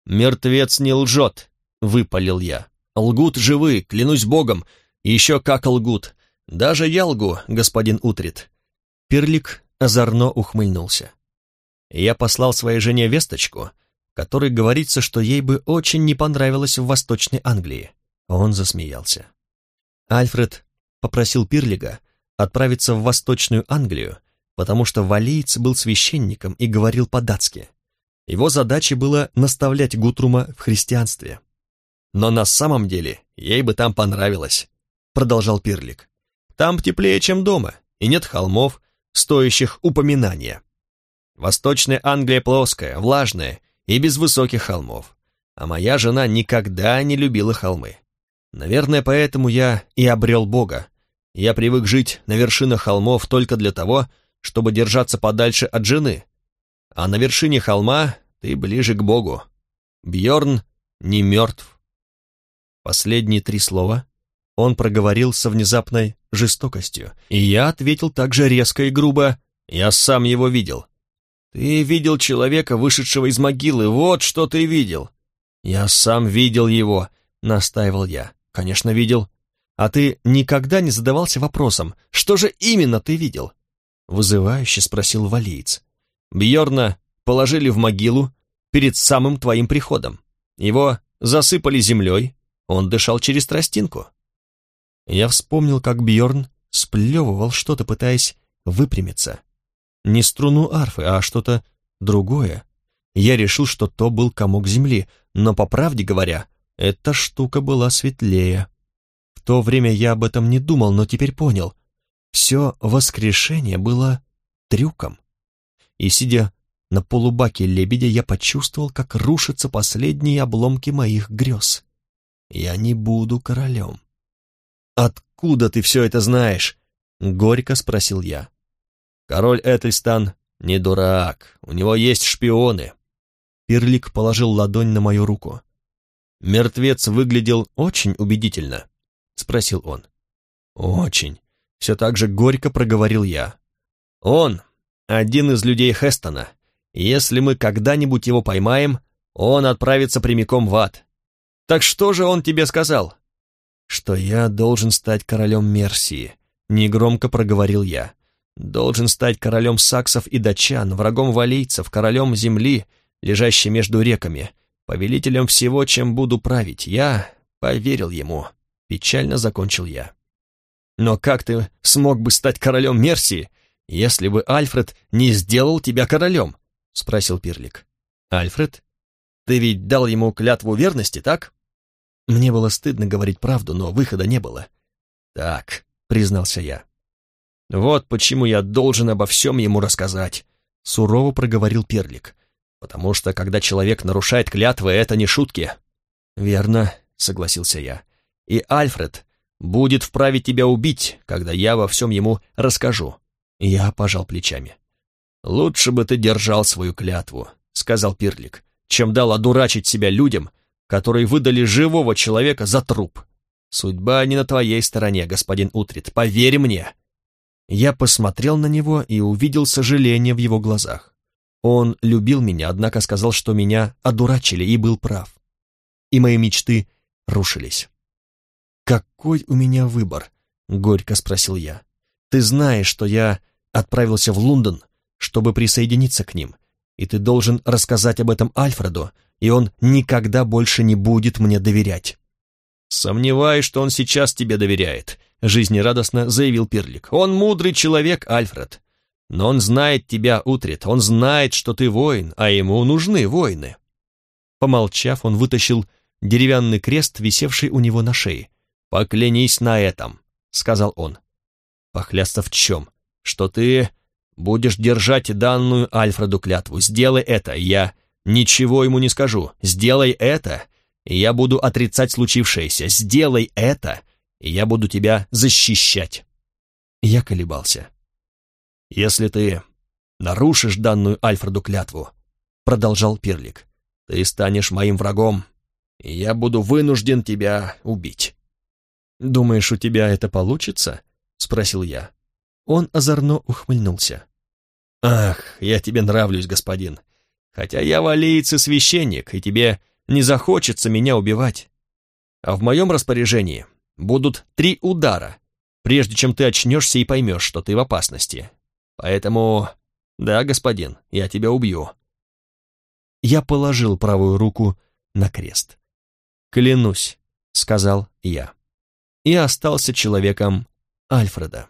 «Мертвец не лжет», — выпалил я. «Лгут живы, клянусь богом, еще как лгут. Даже я лгу, господин Утрит». Перлик озорно ухмыльнулся. Я послал своей жене весточку, которой говорится, что ей бы очень не понравилось в Восточной Англии. Он засмеялся. Альфред попросил Пирлига отправиться в Восточную Англию, потому что валиец был священником и говорил по-датски. Его задачей было наставлять Гутрума в христианстве. «Но на самом деле ей бы там понравилось», — продолжал Пирлик. «Там теплее, чем дома, и нет холмов, стоящих упоминания. Восточная Англия плоская, влажная и без высоких холмов, а моя жена никогда не любила холмы. Наверное, поэтому я и обрел Бога. Я привык жить на вершинах холмов только для того, чтобы держаться подальше от жены. А на вершине холма ты ближе к Богу. Бьорн не мертв. Последние три слова он проговорил со внезапной жестокостью, и я ответил также резко и грубо, я сам его видел. Ты видел человека, вышедшего из могилы, вот что ты видел. Я сам видел его, настаивал я. Конечно, видел. А ты никогда не задавался вопросом, что же именно ты видел? Вызывающе спросил валиец. Бьорна положили в могилу перед самым твоим приходом. Его засыпали землей, он дышал через тростинку. Я вспомнил, как Бьорн сплевывал что-то, пытаясь выпрямиться. Не струну арфы, а что-то другое. Я решил, что то был комок земли, но, по правде говоря, эта штука была светлее. В то время я об этом не думал, но теперь понял. Все воскрешение было трюком. И, сидя на полубаке лебедя, я почувствовал, как рушатся последние обломки моих грез. Я не буду королем. «Откуда ты все это знаешь?» — горько спросил я. «Король Этельстан не дурак, у него есть шпионы». Пирлик положил ладонь на мою руку. «Мертвец выглядел очень убедительно», — спросил он. «Очень», — все так же горько проговорил я. «Он один из людей Хестона. Если мы когда-нибудь его поймаем, он отправится прямиком в ад. Так что же он тебе сказал?» «Что я должен стать королем Мерсии», — негромко проговорил я. «Должен стать королем саксов и датчан, врагом валийцев, королем земли, лежащей между реками, повелителем всего, чем буду править. Я поверил ему. Печально закончил я. Но как ты смог бы стать королем Мерсии, если бы Альфред не сделал тебя королем? Спросил Пирлик. Альфред? Ты ведь дал ему клятву верности, так? Мне было стыдно говорить правду, но выхода не было. Так, признался я. Вот почему я должен обо всем ему рассказать, сурово проговорил Перлик. Потому что, когда человек нарушает клятвы, это не шутки. Верно, согласился я. И Альфред будет вправе тебя убить, когда я во всем ему расскажу». Я пожал плечами. «Лучше бы ты держал свою клятву», — сказал Пирлик, «чем дал одурачить себя людям, которые выдали живого человека за труп. Судьба не на твоей стороне, господин Утрит, поверь мне». Я посмотрел на него и увидел сожаление в его глазах. Он любил меня, однако сказал, что меня одурачили, и был прав. И мои мечты рушились. «Какой у меня выбор?» — горько спросил я. «Ты знаешь, что я отправился в Лондон, чтобы присоединиться к ним, и ты должен рассказать об этом Альфреду, и он никогда больше не будет мне доверять». «Сомневаюсь, что он сейчас тебе доверяет», — жизнерадостно заявил Пирлик. «Он мудрый человек, Альфред. Но он знает тебя, Утрит, он знает, что ты воин, а ему нужны воины». Помолчав, он вытащил деревянный крест, висевший у него на шее. «Поклянись на этом», — сказал он. «Похлясться в чем? Что ты будешь держать данную Альфреду клятву. Сделай это, я ничего ему не скажу. Сделай это, и я буду отрицать случившееся. Сделай это, и я буду тебя защищать». Я колебался. «Если ты нарушишь данную Альфреду клятву», — продолжал Пирлик, — «ты станешь моим врагом, и я буду вынужден тебя убить». «Думаешь, у тебя это получится?» — спросил я. Он озорно ухмыльнулся. «Ах, я тебе нравлюсь, господин. Хотя я валиец и священник, и тебе не захочется меня убивать. А в моем распоряжении будут три удара, прежде чем ты очнешься и поймешь, что ты в опасности. Поэтому, да, господин, я тебя убью». Я положил правую руку на крест. «Клянусь», — сказал я и остался человеком Альфреда.